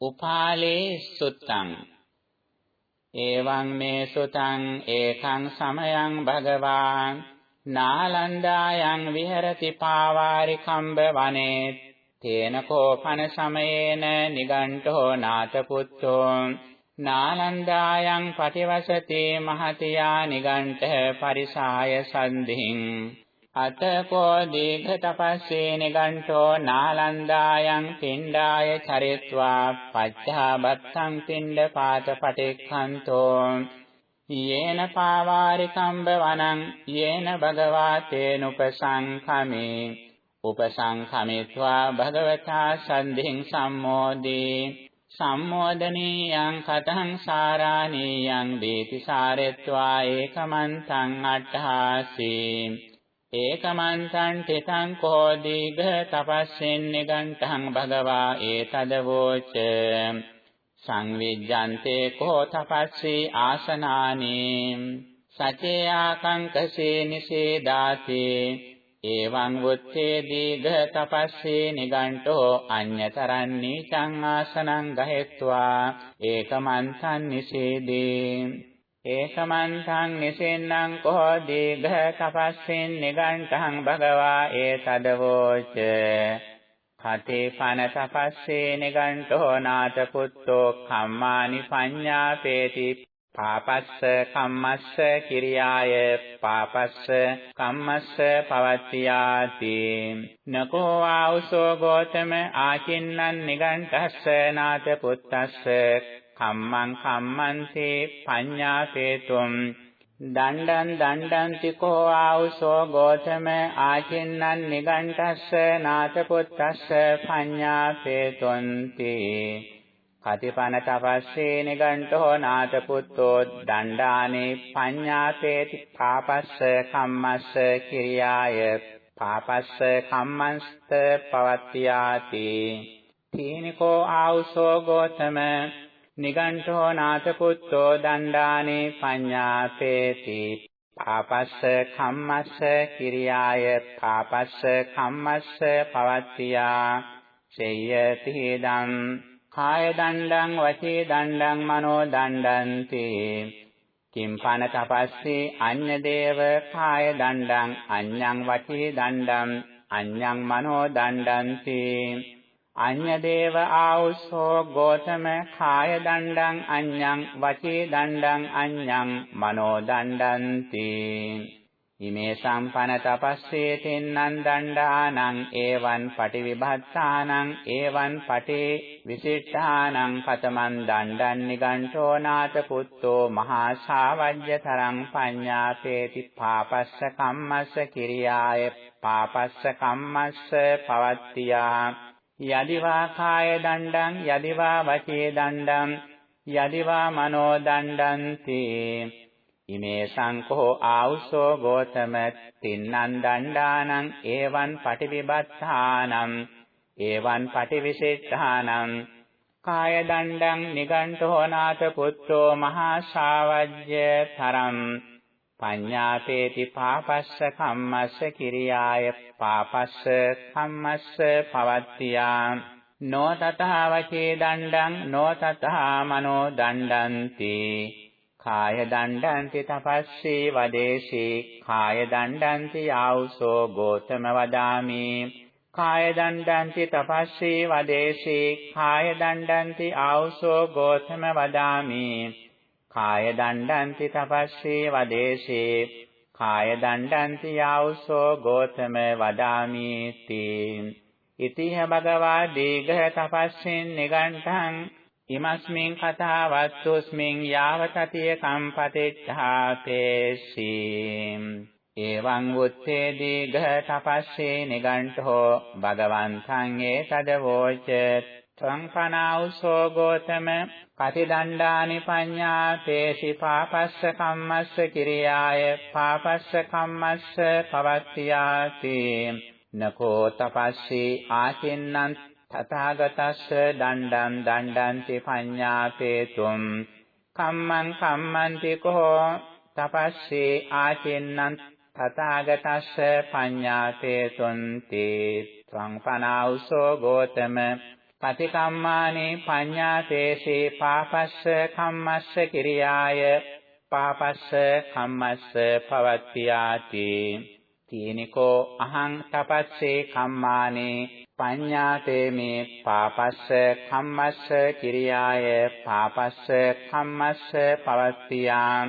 උපාලේ සුත්තං। එවං මේ සුතං ඒකං සමයං භගවාන්। නාලන්දායන් විහෙරති පාවාරිකම්බ වනේ තේන කෝපන සමයේන නිගණ්ඨෝ නාතපුත්තෝ නාලන්දායන් පටිවසති මහතියා නිගණ්ඨ පරිසාය සන්ධින්। අතකෝ දීඝ තපස්සේ නිගණ්ඨෝ නාලන්දායන් පිණ්ඩාය චරිත්වා පච්චාබත්තං පිණ්ඩ පාත පටික්ඛන්තෝ. යේන පාවාරිකම්බ වනං යේන භගවා තේනුපසංඛමේ. උපසංඛමිත්වා භගවතා සන්ධින් සම්මෝදී. සම්මෝදනීයං කතං සාරාණීයං දීති සාරෙත්වා ඒකමන්තං අට්ඨාසී. ඒකමන්තං තිතං කෝ දීඝ තපස්සෙන් නිගණ්ඨං භගවා ඒතදවෝච සංවිජ්ජන්තේ කෝ තපස්සී ආසනානි. සචේ ආකංකසේ නිසේදාති. එවං වුත්තේ දීඝ තපස්සේ නිගණ්ඨෝ අඤ්‍යතරන් නීචං ආසනං ගහෙත්වා. ඒකමන්තං නිසේදී. ඒකමන්තං නිසෙන්නං කෝ දීඝ තපස්සෙන් නිගණ්ඨං භගවා ඒතදවෝච. කතේ පන තපස්සේ නිගණ්ඨෝ නාත පුත්තෝ කම්මානි පඤ්ඤාපේති. පාපස්ස කම්මස්ස කිරියාය පාපස්ස කම්මස්ස පවත්තියාති. නකෝ ආවසෝ ගෝතම ආචින්නන් නිගණ්ඨස්ස නාත පුත්තස්ස කම්මං කම්මන්තේ පඤ්ඤාපේතුම් දණ්ඩං දණ්ඩන්ති කෝ ආවුසෝ ගෝතම ආචින්නන් නිගණ්ඨස්ස නාතපුත්තස්ස පඤ්ඤාපේතුන්ති කතිපන තපස්සේ නිගණ්ඨෝ නාතපුත්තෝ දණ්ඩානේ පඤ්ඤාපේති පාපස්ස කම්මස්ස කිරියාය। පාපස්ස කම්මස්ත පවත්තියාති තීනිකෝ ආවුසෝ ගෝතම නිගණ්ඨෝ නාථපුත්තෝ දණ්ඩානේ පඤ්ඤාපේති පාපස්ස කම්මස්ස කිරියාය. පාපස්ස කම්මස්ස පවත්තියා. සේයති දම් කාය දණ්ඩං වචී දණ්ඩං මනෝ දණ්ඩන්ති. කිම්පන තපස්සේ අඤ්ඤ දේව කාය දණ්ඩං අඤ්ඤං වචී දණ්ඩං අඤ්ඤං මනෝ දණ්ඩන්ති. අඤ්ඤදේව ආවුසෝ ගෝතම කාය දණ්ඩං අඤ්ඤං වචී දණ්ඩං අඤ්ඤං මනෝ දණ්ඩಂತಿ. ඉමේ සම්පන තපස්සේ තෙන්නං දණ්ඩානං ඒවං පටිවිභත්තානං ඒවං පටේ විසිට්ඨානං කතමන් දණ්ඩං නිගණ්ඨෝ නාත පුත්තෝ මහා ශාවජ්‍ය තරං පඤ්ඤාපේති පාපස්ස කම්මස්ස කිරියාය පාපස්ස කම්මස්ස පවත්තියා. යදිවා කාය දණ්ඩං යදිවා වචේ දණ්ඩං යදිවා මනෝ දණ්ඩන්ති. ඉමේ සංකෝ ආවුසෝ ගෝතම තින්නං දණ්ඩානං ඒවං පටිවිබත්තානං ඒවං පටිවිසෙට්ඨානං. කාය දණ්ඩං නිගණ්ඨෝ නාත පුත්තෝ මහා ශාවජ්‍ය තරම් පඤ්ඤාපේති පාපස්ස කම්මස්ස කිරියාය පාපස්ස කම්මස්ස පවත්තියා නෝ තතහා වචේ දණ්ඩං නෝ තතහා මනෝ දණ්ඩන්ති කාය දණ්ඩන්ති තපස්සී වදේශී කාය දණ්ඩන්ති ආවුසෝ ගෝතම වදාමි කාය දණ්ඩන්ති තපස්සී වදේශී කාය දණ්ඩන්ති ආවුසෝ ගෝතම වදාමි කාය දණ්ඩන්ති තපස්සේ වදේශේ කාය දණ්ඩන්ති යාවුසෝ ගෝතම වදාමීති. ඉතිහ භගවා දීඝ තපස්සෙන් නිගණ්ඨං ඉමස්මින් කතා වස්තුස්මින් යාවතතිය කම්පතිච්ඡාපේසි. එවං උත්තේ දීඝ තපස්සේ නිගණ්ඨෝ භගවන්තං ඒතදවෝච ත්වං පනාඋසෝ ගෝතම පටිදණ්ඩානි පඤ්ඤා තේසි පාපස්ස කම්මස්ස කිරියාය පාපස්ස කම්මස්ස පවත්තියාති නකෝ තපස්සී ආචින්නං තථාගතස්ස දණ්ඩං දණ්ඩන්ති පඤ්ඤාපේතුම් කම්මං කම්මන්ති කෝ තපස්සී ආචින්නං තථාගතස්ස පඤ්ඤාපේතුන්ති ත්වං පනාඋසෝ ගෝතම පතිකම්මානේ පඤ්ඤාතේසේ පාපස්ස කම්මස්ස කිරියාය. පාපස්ස කම්මස්ස පවත්තියාති. තීනිකෝ අහං තපස්සේ කම්මානේ පඤ්ඤාතේ මේ පාපස්ස කම්මස්ස කිරියාය. පාපස්ස කම්මස්ස පවත්තියා.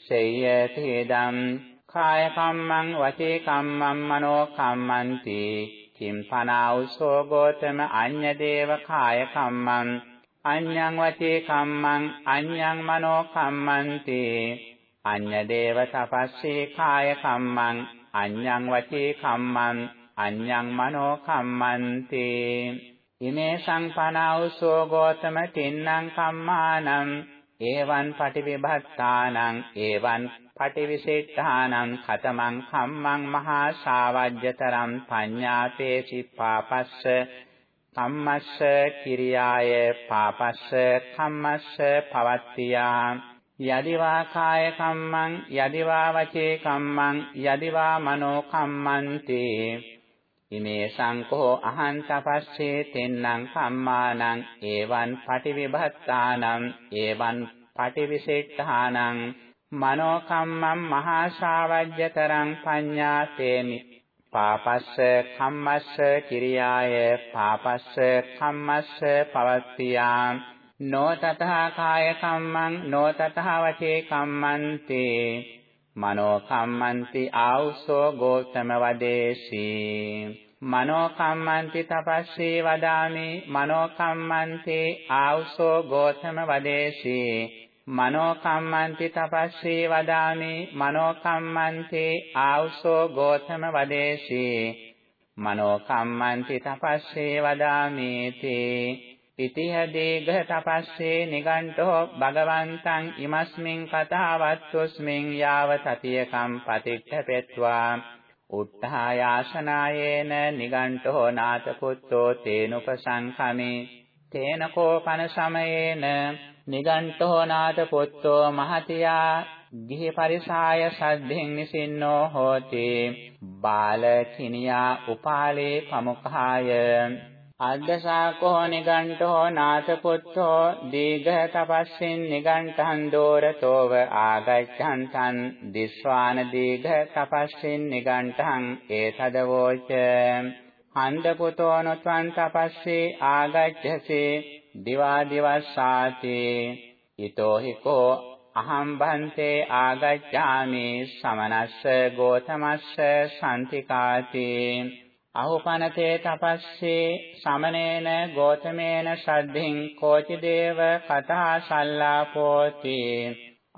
සේයති දම් කාය කම්මං වචේ කම්මං මනෝ කම්මන්ති කිම්පනාඋසෝ ගෝතම අඤ්ඤ දේව කාය කම්මං අඤ්ඤං වචේ කම්මං අඤ්ඤං මනෝ කම්මන්ති අඤ්ඤ දේව තපස්සේ කාය කම්මං අඤ්ඤං වචේ කම්මං අඤ්ඤං මනෝ කම්මන්ති. ඉමේ සංපනාඋසෝ ගෝතම තින්නම් කම්මානම් ඒවං පටිවිභත්තානං ඒවං පටිවිසෙට්ඨානං khතමං කම්මං මහා ශාවජ්‍යතරම් පඤ්ඤාතේසි පාපස්ස කම්මස්ස කිරියාය පාපස්ස කම්මස්ස පවත්තියා. යදිවා කාය කම්මං යදිවා වචේ කම්මං යදිවා මනෝ කම්මන්ති. ඉමේ සංකෝ අහං තපස්සේ තෙන්නං කම්මානං ඒවං පටිවිභත්තානං ඒවං පටිවිසෙට්ඨානං මනෝ කම්මං මහා ශාවජ්‍යතරං පඤ්ඤාතේමි පාපස්ස කම්මස්ස කිරියාය පාපස්ස කම්මස්ස පවත්තියා නෝ තතහා කාය කම්මං නෝ තතහා වචේ කම්මන්ති. මනෝ කම්මන්ති ආවුසෝ ගෝතම වදේසි මනෝ කම්මන්ති තපස්සී වදාමි. මනෝ කම්මන්ති ආවුසෝ ගෝතම වදේසි මනෝ කම්මන්ති තපස්සී වදාමි. මනෝ කම්මන්ති ආවුසෝ ගෝතම වදේසි මනෝ කම්මන්ති තපස්සී වදාමි තේ. ඉතිහ දීඝ තපස්සේ නිගණ්ඨෝ භගවන්තං ඉමස්මින් කතාවත්තුස්මින් යාව සතියකම් පතිච්ඡපෙත්වා උත්ථායාසනායේන නිගණ්ඨෝ නාත පුත්තෝ තේනුපසංඛමේ තේන කෝපන සමයේන නිගණ්ඨෝ නාත පුත්තෝ මහතියා ගිහි පරිසාය සද්ධෙන් නිසින්නෝ හෝති බාල කිනියා උපාලේ පමුඛාය අද්දසාකෝ නිගණ්ඨෝ නාථපුත්තෝ දීඝ තපස්සින් නිගණ්ඨං දෝරතෝව ආගච්ඡන්තං දිස්වාන දීඝ තපස්සින් නිගණ්ඨං ඒතදවෝච. හන්දපුතෝ නොත්වං තපස්සේ ආගච්ඡසේ දිවා දිවස්සාති. ඊතෝ හිකෝ අහම් බන්තේ ආගච්ඡාමි සමනස්ස ගෝතමස්ස සම්තිකාති අහුපනතේ තපස්සේ සමනේන ගෝතමේන සද්ධින් කෝචි දේව කතා සල්ලාපෝති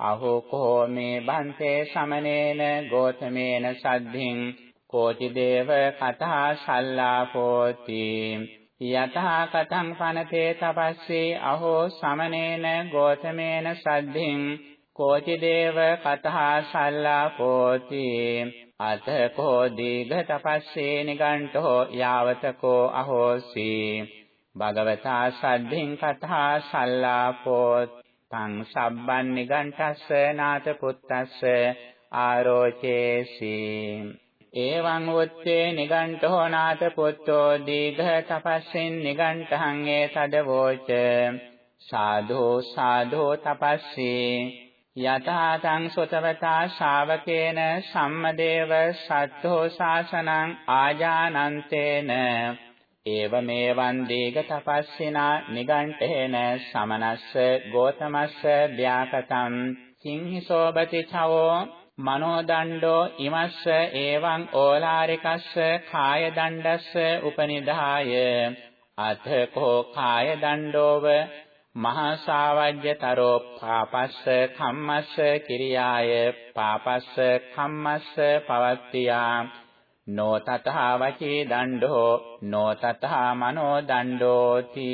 අහෝ කෝ මේ බන්තේ සමනේන ගෝතමේන සද්ධින් කෝචි දේව කතා සල්ලාපෝති යතහා කතං පනතේ තපස්සේ අහෝ සමනේන ගෝතමේන සද්ධින් කෝචි දේව කතා සල්ලාපෝති අතකෝ දීඝ තපස්සේ නිගණ්ඨෝ යාවතකෝ අහෝසි. භගවතා සද්ධින් කතා සල්ලාපෝ. තං සබ්බන් නිගණ්ඨස්ස නාත පුත්තස්ස ආරෝචේසි. එවං උත්තේ නිගණ්ඨෝ නාත පුත්තෝ දීඝ තපස්සින් නිගණ්ඨං ඒ තදවෝච සාධෝ සාධෝ තපස්සී. යතහා තං සුතවතා ශාවකේන සම්මදේව සත්ථෝ ශාසනං ආජානන්තේන. ඒවමේවං දීග තපස්සිනා නිගණ්ඨේන සමනස්ස ගෝතමස්ස ව්‍යාකතං සිංහිසෝබති චවෝ මනෝ දණ්ඩෝ ඉමස්ස එවං ඕලාරිකස්ස කාය දණ්ඩස්ස උපනිදාය. අතකෝ කාය දණ්ඩෝව මහා සාවජ්‍යතරෝ පාපස්ස කම්මස්ස කිරියාය පාපස්ස කම්මස්ස පවත්තියා. නෝ තතහා වචී දණ්ඩෝ නෝ තතහා මනෝ දණ්ඩෝති.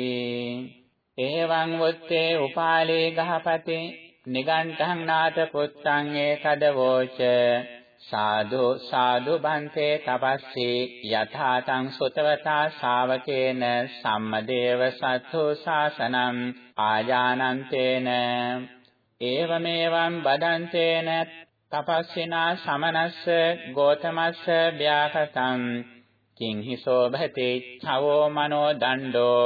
එවං වුත්තේ උපාලේ ගහපතේ නිගණ්ඨං නාත පුත්තං ඒකදවෝච සාදු සාදු බන්තේ තපස්සී යථා තං සුතවතා ශාවකේන සම්මදේව සත්තු ශාසනං ආජානන්තේන ඒවමේවං බදන්තේන තපස්සිනා සමනස්ස ගෝතමස්ස ව්‍යාකතං කිං හි සෝභතේ ඡවෝ මනෝ දණ්ඩෝ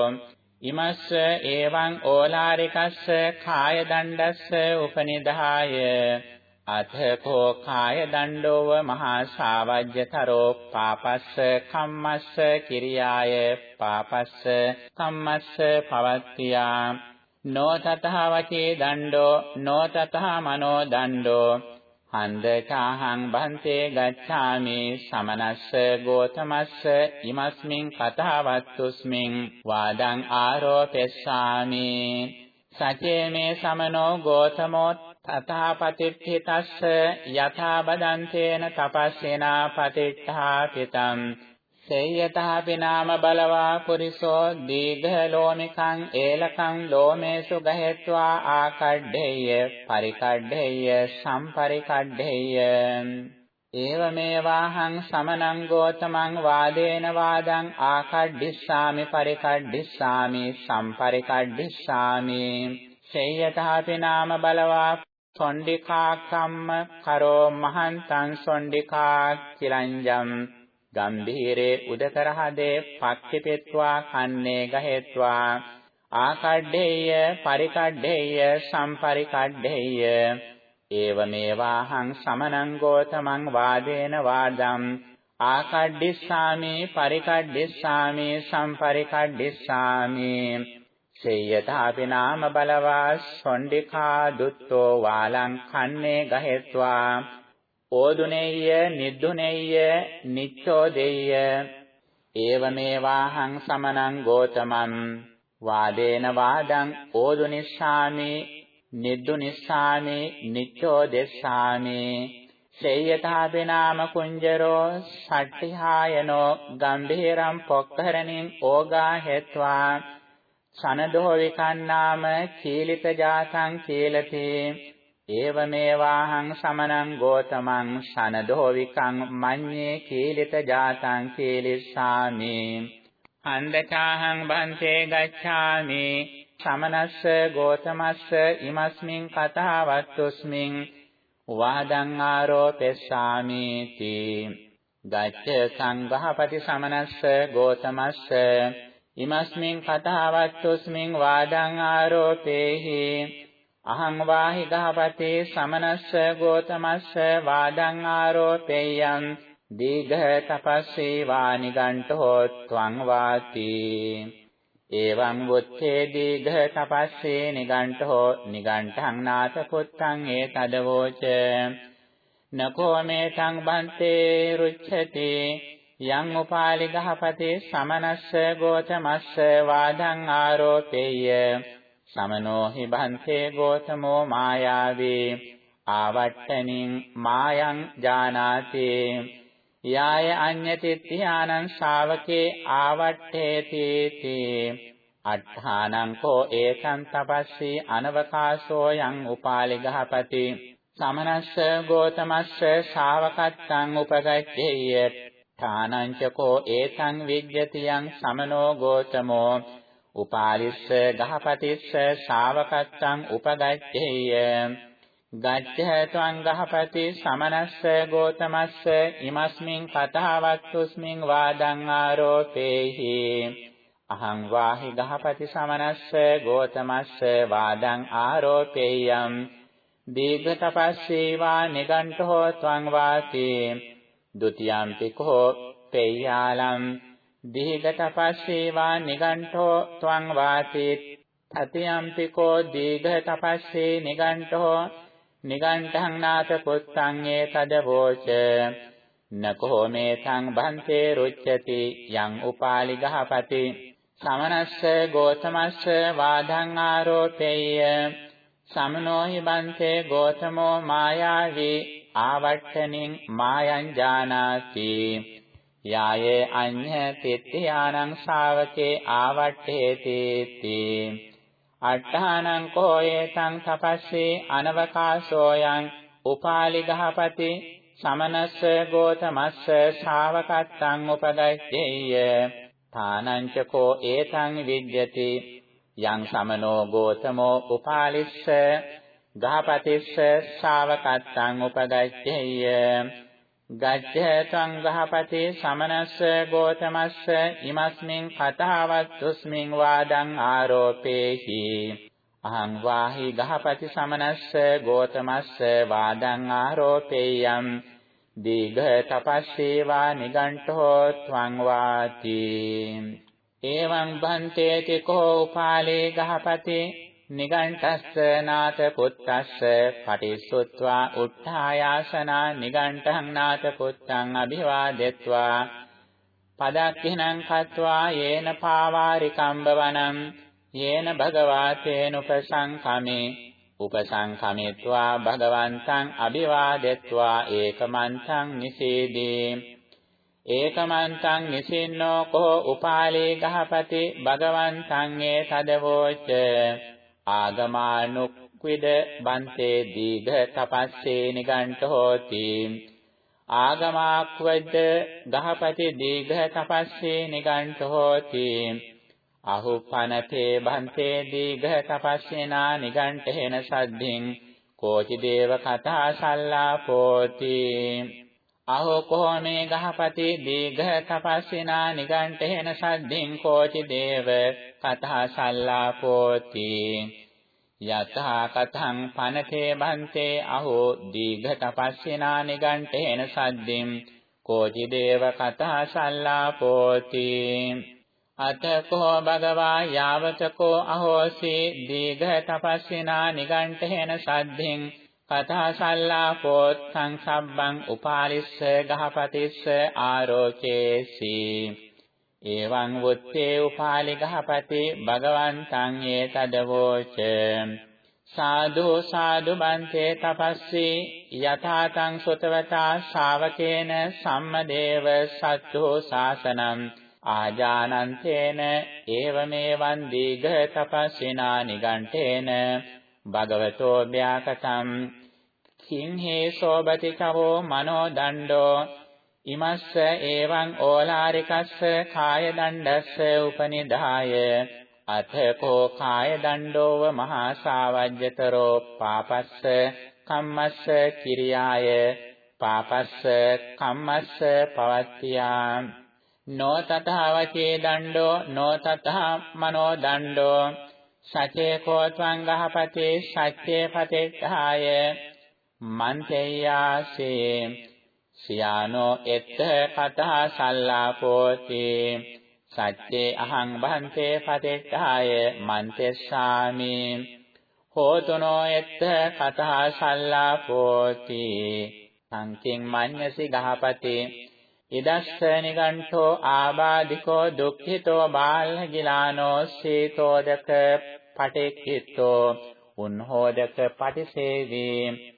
ඉමස්ස එවං ඕලාරිකස්ස කාය දණ්ඩස්ස උපනිදාය අතකෝ කාය දණ්ඩෝව මහා ශාවජ්‍යතරෝ පාපස්ස කම්මස්ස කිරියාය පාපස්ස කම්මස්ස පවත්තියා නොතතහ වචේ දණ්ඩෝ නොතතහ මනෝ දණ්ඩෝ හන්දකාහං බන්තේ ගච්ඡාමි සමනස්ස ගෝතමස්ස ඉමස්මින් කතාවත්තුස්මින් වාදං ආරෝපෙස්සාමි සචේ මේ සමනෝ ගෝතමෝ තථාපතිත්ථිතස්ස යථා බදන්තේන තපස්සේනා පතිට්ඨා පිතං. සේයතහපි නාම බලවා පුරිසෝ දීඝ ලෝමිකං ඒලකං ලෝමේසු ගහෙත්වා ආකඩ්ඩේය පරිකඩ්ඩේය සම්පරිකඩ්ඩේය. ඒවමේවාහං සමනං ගෝතමං වාදේන වාදං ආකඩ්ඩිස්සාමි පරිකඩ්ඩිස්සාමි සම්පරිකඩ්ඩිස්සාමි. සේයතහපි නාම බලවා සොණ්ඩිකා කම්ම කරෝ මහන්තං සොණ්ඩිකා කිලංජම්. ගම්භීරේ උදකරහදේ පක්ඛිපෙත්වා කන්නේ ගහෙත්වා. ආකඩ්ඩේය පරිකඩ්ඩේය සම්පරිකඩ්ඩේය. ඒවමේවාහං සමනං ගෝතමං වාදේන වාදම්. ආකඩ්ඩිස්සාමි පරිකඩ්ඩිස්සාමි සම්පරිකඩ්ඩිස්සාමි. සේයතාපි නාම බලවා සොණ්ඩිකා දුත්තෝ වාලං කන්නේ ගහෙත්වා. ඕදුනේය නිද්දුනේය නිච්ඡෝදේය ඒවමේවාහං සමනං ගෝතමං. වාදේන වාදං ඕදුනිස්සාමි නිද්දුනිස්සාමි නිච්ඡෝදෙස්සාමි. සේයතාපිනාම කුංජරෝ සට්ඨිහායනෝ ගම්භීරම් පොක්කරණින් ඕගා හෙත්වා. සනදෝ විකන්නාම කීලිත ජාතං කීලති. ඒවමේවාහං සමනං ගෝතමං සනදෝවිකං මඤ්ඤේ කීලිත ජාතං කීලිස්සාමි. හන්දචාහං බන්තේ ගච්ඡාමි. සමනස්ස ගෝතමස්ස ඉමස්මින් කතාවත්තුස්මින්. වාදං ආරෝපෙස්සාමි තී ගච්ඡ සංඝහපති සමනස්ස ගෝතමස්ස ඉමස්මින් කතාවත්තුස්මින් වාදං ආරෝපේහි. අහං වාහි ගහපතේ සමනස්ස ගෝතමස්ස වාදං ආරෝපේයං. දීඝ තපස්සේ වානිගණ්ඨෝ ත්වං වාති. එවං වොත්තේ දීඝ තපස්සේ නිගණ්ඨෝ නිගණ්ඨං නාත පුත්තං ඒතදවෝච නකෝ මේ සංබන්තේ රුච්ඡති. යං උපාලි ගහපතේ සමනස්ස ගෝතමස්ස වාදං ආරෝපේය. සමනෝ හි බන්තේ ගෝතමෝ මායාවේ. ආවට්ටනින් මායං ජානාති. යාය අඤ්ඤතිත්‍යානං ශාවකේ ආවට්ඨේති තේ. අට්ඨානං කෝ ඒකං තපස්සී අනවකාශෝ යං උපාලි ගහපති. සමනස්ස ගෝතමස්ස ශාවකත්තං උපගච්ඡේය. ඨානං චකෝ ඒතං විජ්ජති යං සමනෝ ගෝතමෝ උපාලිස්ස ගහපතිස්ස ශාවකත්තං උපගච්ඡේය ගච්ඡ ත්වං ගහපති සමනස්ස ගෝතමස්ස ඉමස්මින් කතාවත්තුස්මින් වාදං ආරෝපේහි. අහං වාහි ගහපති සමනස්ස ගෝතමස්ස වාදං ආරෝපේයම්. දීඝ තපස්සී වා නිගණ්ඨෝ ත්වං වාති. ဒ ුතියම්පි කෝ පෙය්‍යාලම් දීඝතපස්සේවා නිගණ්ඨෝ ත්වං වාසීත් අතියම්පිකෝ දීඝතපස්සේ නිගණ්ඨෝ නිගණ්ඨං නාත පුත්තං ඒතදවෝච නකෝ මේ සංභන්තේ රුච්ඡති යං උපාලි ගහපති සමනස්ස ගෝතමස්ස වාදං ආරෝපේය සමනෝ හි බන්තේ ගෝතමෝ මායාවී ආවට්ඨනින් මායං ජානාති. යායේ අඤ්ඤ තිත්‍යානං ශාවකේ ආවට්ඨේති තී. අට්ඨානං කෝයේ තං තපස්සේ අනවකාශෝයං උපාලි ගහපති සමනස්ස ගෝතමස්ස ශාවකත්තං උපදච්චේය තානං චකෝ ඒතං විජ්ජති. යං සමනෝ ගෝතමෝ උපාලිස්ස ගහපතිස්ස ශාවකත්තං උපදච්චේය ගච්ඡේතං ගහපති සමනස්ස ගෝතමස්ස ඉමස්මින් කතාවත්තුස්මින් වාදං ආරෝපේහි. අහං වාහි ගහපති සමනස්ස ගෝතමස්ස වාදං ආරෝපේයම්. දීඝ තපස්සේවා නිගණ්ඨෝ ත්වං වාති. එවං බන්තේති කෝ උපාලේ ගහපති නිගණ්ඨස්ස නාත පුත්තස්ස පටිසුත්වා උත්ථායාසනා නිගණ්ඨං නාත පුත්තං අභිවාදෙත්වා පදක්ඛිනං කତ୍වා යේන පාවාරිකම්බවනම් යේන භගවාතේන උපසංඛමේ උපසංඛමෙත්වා භගවන්තං අභිවාදෙත්වා ඒකමන්තං නිසීදී ඒකමන්තං නිසින්නෝ කෝ උපාලේ ගහපති භගවන්තං ඒ තදවෝච ආගමානුක්විද බන්තේ දීඝ තපස්සේ නිගණ්ඨ හෝති. ආගමාක්වද ගහපති දීඝ තපස්සේ නිගණ්ඨ හෝති. අහුපනතේ බන්තේ දීඝ තපස්සේනා නිගණ්ඨේන සද්ධින් කෝචි දේව කතා සල්ලාපෝති අහෝ කොහොමේ ගහපති දීඝ තපස්සේනා නිගණ්ඨේන සද්ධින් කෝචි දේව කතා සල්ලාපෝති යතහා කතං පනතේ බන්තේ අහෝ දීඝ තපස්සේනා නිගණ්ඨේන සද්ධින් කෝචි දේව කතා සල්ලාපෝති අතකෝ භගවා යාවතකෝ අහෝසි දීඝ තපස්සිනා නිගණ්ඨේන සද්ධින් කතා සල්ලාපෝ සංසබ්බං උපාලිස්ස ගහපතිස්ස ආරෝචේසි. එවං වුත්තේ උපාලි ගහපති භගවන්තං ඒතදවෝච සාදු සාදු බන්තේ තපස්සී යථාතං සුතවතා ශාවකේන සම්මදේව සත්තු සාසනං. ආජානන්තේන ඒවමේවං දීඝ තපස්සිනා නිගණ්ඨේන භගවතෝ ව්‍යාකතම් කිං හේ සෝබති කවෝ මනෝ දණ්ඩෝ ඉමස්ස එවං ඕලාරිකස්ස කාය දණ්ඩස්ස උපනිදාය। අතකෝ කාය දණ්ඩෝව මහා සාවජ්‍යතරෝ පාපස්ස කම්මස්ස කිරියාය। පාපස්ස කම්මස්ස පවත්තියා නෝ තථා වචේ දණ්ඩෝ නෝ තථා මනෝ දණ්ඩෝ। සචේ කෝත්වං ගහපතේ සච්චේ පතෙත්තාය। මන්තේයාසේ සියානෝ එත්ත කතා සල්ලාපෝති। සච්චේ අහං බහන්තේ පතෙත්තාය මන්තෙස්සාමි। හෝතුනෝ එත්ත කතා සල්ලාපෝති। සංකින් මඤ්ඤසි ගහපතේ। ඉදස්ස නිගණ්ඨෝ ආබාධිකෝ දුක්ඛිතෝ බාලගිලානෝ සීතෝදක පටික්ඛිතෝ උන්හෝදක පටිසේවී।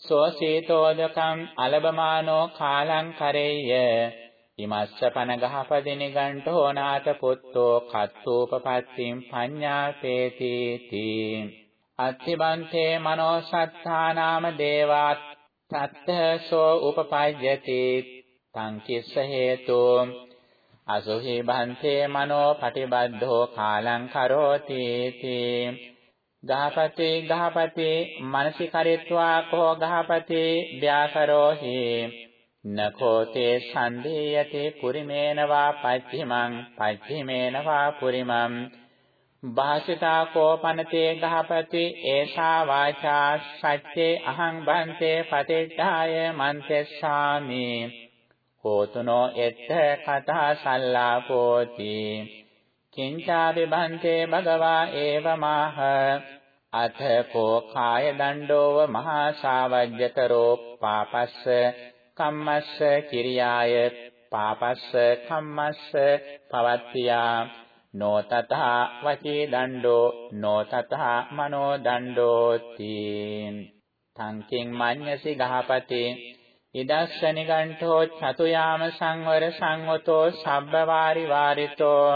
සෝ සීතෝදකම් අලබමානෝ කාලං කරෙය්‍ය ඉමස්ස පන ගහපදි නිගණ්ඨෝ නාත පුත්තෝ කත්තූපපත්තිම් පඤ්ඤාපේති තී. අත්තිබන්තේ මනෝ සත්තානාම දේවාත් සත්තසෝ උපපජ්ජති. තං කිස්ස හේතු අසුහි බන්තේ මනෝ පටිබද්ධෝ කාලං කරෝති තී. ගහපති ගහපති මනසි කරිත්වා කෝ ගහපති ව්‍යාකරෝහි නඛෝතේ සන්දේයති පුරිමේනවා පච්චිමං පච්චිමේනවා පුරිමං භාසිතා කෝපනතේ ගහපති ඒසා වාචා සච්චේ අහං බන්තේ පතිට්ඨාය මන්තෙස්සාමි හෝතුනෝ එත්ත කතා සල්ලාපෝති කිංචාපි බන්තේ භගවා ඒවමාහ. අත කෝ කාය දණ්ඩෝව මහා ශාවජ්‍යතරෝ පාපස්ස කම්මස්ස කිරියාය. පාපස්ස කම්මස්ස පවත්තියා. නොතතහා වචී දණ්ඩෝ නොතතහා මනෝ දණ්ඩෝති. තංකින් මඤ්ඤසි ගහපති. ඉදස්ස නිගණ්ඨෝ චතුයාම සංවර සංවතෝ සබ්බවාරි වාරිතෝ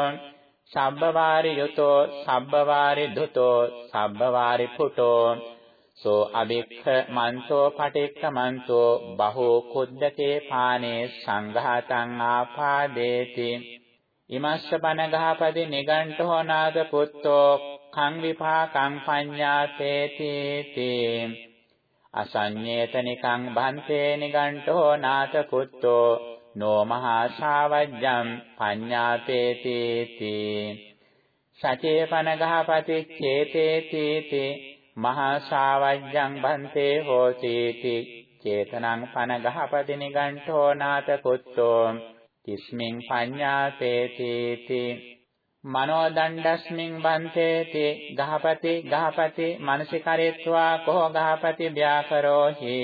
සබ්බවාරි යුතෝ සබ්බවාරි දුතෝ සබ්බවාරි පුටෝ සෝ අබික්ඛ මන්තෝ පටික්ඛ මන්තෝ බහෝ කුද්දකේ පානේ සංඝාතං ආපාදේති. ඉමස්ස බන ගහපති නිගණ්ඨෝ නාද පුත්තෝ කං විපාකං පඤ්ඤාතේති තේ අසඤ්ඤේතනිකං භන්තේ නිගණ්ඨෝ නාත කුත්තෝ නෝ මහා ශාවජ්ජම් පඤ්ඤාතේති තී සචේපන ගහපති චේතේති තී මහා ශාවජ්ජං භන්තේ හෝති තී චේතනං පන ගහපති නිගණ්ඨෝ නාත කුත්තෝ තිස්මින් පඤ්ඤාතේති තී මනෝ දණ්ඩස්මින් බන්තේති ගහපති ගහපති මනසිකරෙත්වා කෝ ගහපති ව්‍යාකරෝහි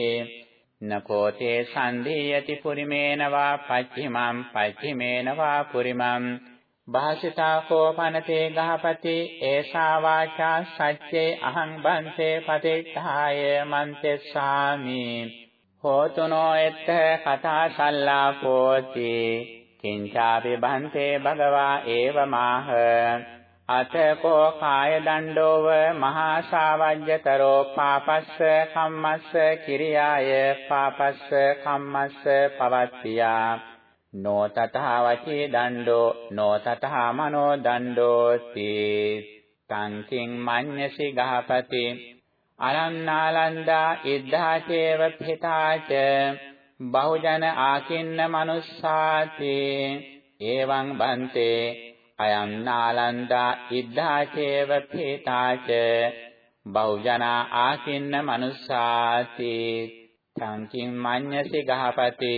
නකෝතේ සන්ධියති පුරිමේනවා පච්චිමම් පච්චිමේනවා පුරිමම් භාසිතා කෝපනතේ ගහපති ඒසා වාචා සච්චේ අහං බන්තේ පතිඨාය මන්තෙස්සාමි හෝතුනෝ එත්ත කතා සල්ලාපෝති කිංචාපි බන්තේ භගවා ඒව මාහ අතකෝ කාය දණ්ඩෝව මහා ශාවජ්‍යතරෝ පාපස්ස කම්මස්ස කිරියාය පාපස්ස කම්මස්ස පවත්තියා. නෝ තතහා වචී දණ්ඩෝ නෝ තතහා මනෝ දණ්ඩෝති තංකින් මඤ්ඤසි ගහපති. අනන්නාලන්දා ඉද්ධාචේව පිතාච බහුජන ආකින්න මනුස්සාති. එවං බන්තේ අයං නාලන්දා ඉද්ධාචේව පීතාච බහුජන ආකින්න මනුස්සාති සංකින් මඤ්ඤසි ගහපති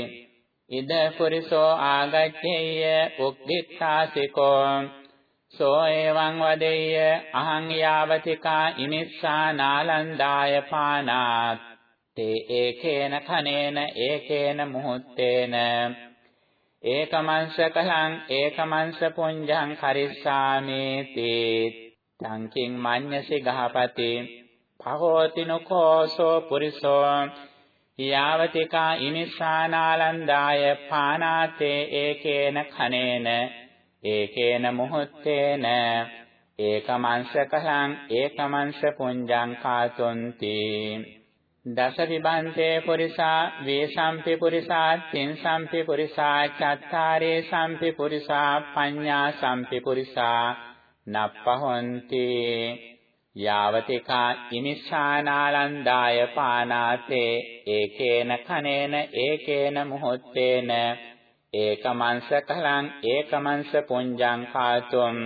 ඉද පුරිසෝ ආගච්ඡේය උක්ඛිත්තාසිකෝ සෝ එවං වදෙය්‍ය අහං යාවතිකා ඉමිස්සා නාලන්දාය පානාත් තේ ඒකේන කනේන ඒකේන මුහුත්තේන ඒකමංශ කලං ඒකමංශ පුඤ්ජං කරිස්සාමේති තංකින් මඤ්ඤසි ගහපති පහෝති නොකෝසෝ පුරිසෝ යාවතිකා ඉනිස්සානාලන්දාය පානාතේ ඒකේන කනේන ඒකේන මුහුත්තේන ඒකමංශ කලං ඒකමංශ පුඤ්ජං කාතුන්ති දස විබන්තේ පුරිසා වේසම්පි පුරිසා තින්සම්පි පුරිසා චත්තාරේ සම්පි පුරිසා පඤ්ඤා සම්පි පුරිසා නප්පහොන්ති. යාවතිකා ඉනිස්සානාලන්දාය පානාතේ ඒකේන කනේන ඒකේන මුහොත්තේන. ඒකමංශ කලං ඒකමංශ පුඤ්ජං කාතුම්.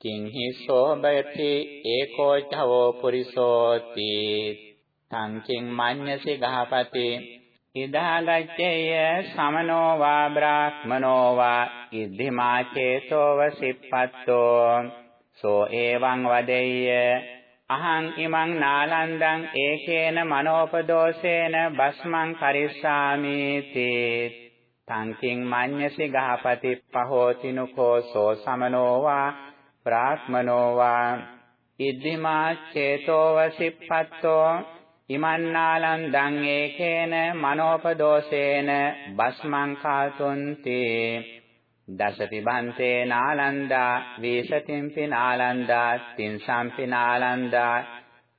කිංහි සෝබයති ඒකෝ චවෝ පුරිසෝති. සංකින් මඤ්ඤසි ගහපති. ඉදාගච්ඡේය සමනෝ වා බ්‍රාහ්මනෝ වා ඉද්ධිමා චේතෝව සිප්පත්තෝ. සෝ එවං වදෙය්‍ය. අහං ඉමං නාලන්දං ඒකේන මනෝපදෝසේන බස්මං කරිස්සාමි තේ තංකින් මඤ්ඤසි ගහපති පහෝතිනුකෝ සෝ සමනෝ වා බ්‍රාහ්මනෝ වා. ඉද්ධිමා චේතෝව සිප්පත්තෝ. ඉමන්නාලං දං ඒකේන මනෝපදෝසේන බස්මං කාතුන්ති. දසති බන්තේ නාලන්දා වීසතිම්පි නාලන්දා තින්සම්පි නාලන්දා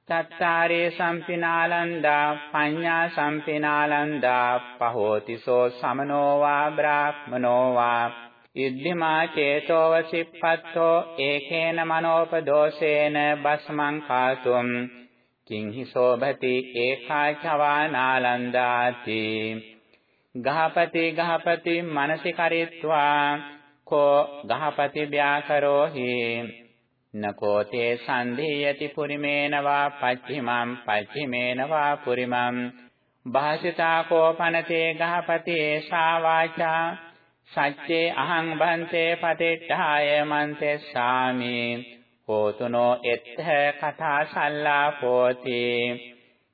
චත්තාරේ සම්පි නාලන්දා පඤ්ඤා සම්පි නාලන්දා පහෝතිසෝ සමනෝ වා බ්‍රාහ්මනෝ වා ඉද්ධිමා චේතෝව සිප්පත්තෝ ඒකේන මනෝපදෝසේන බස්මං කාතුම්. කිංහි සෝභති ඒකාචවා නාලන්දාති ගහපති ගහපති මනසිකරිත්වා කෝ ගහපති ව්‍යාකරෝහි නකෝ තේ සන්ධියති පුරිමේනවා පච්චිමම් පච්චිමේනවා පුරිමම් භාසිතා කෝපනතේ ගහපති ඒසා වාචා සච්චේ අහං බන්තේ පතිට්ඨාය මන්තෙස්සාමි හෝතුනෝ එත්ථ කථා සල්ලාපෝති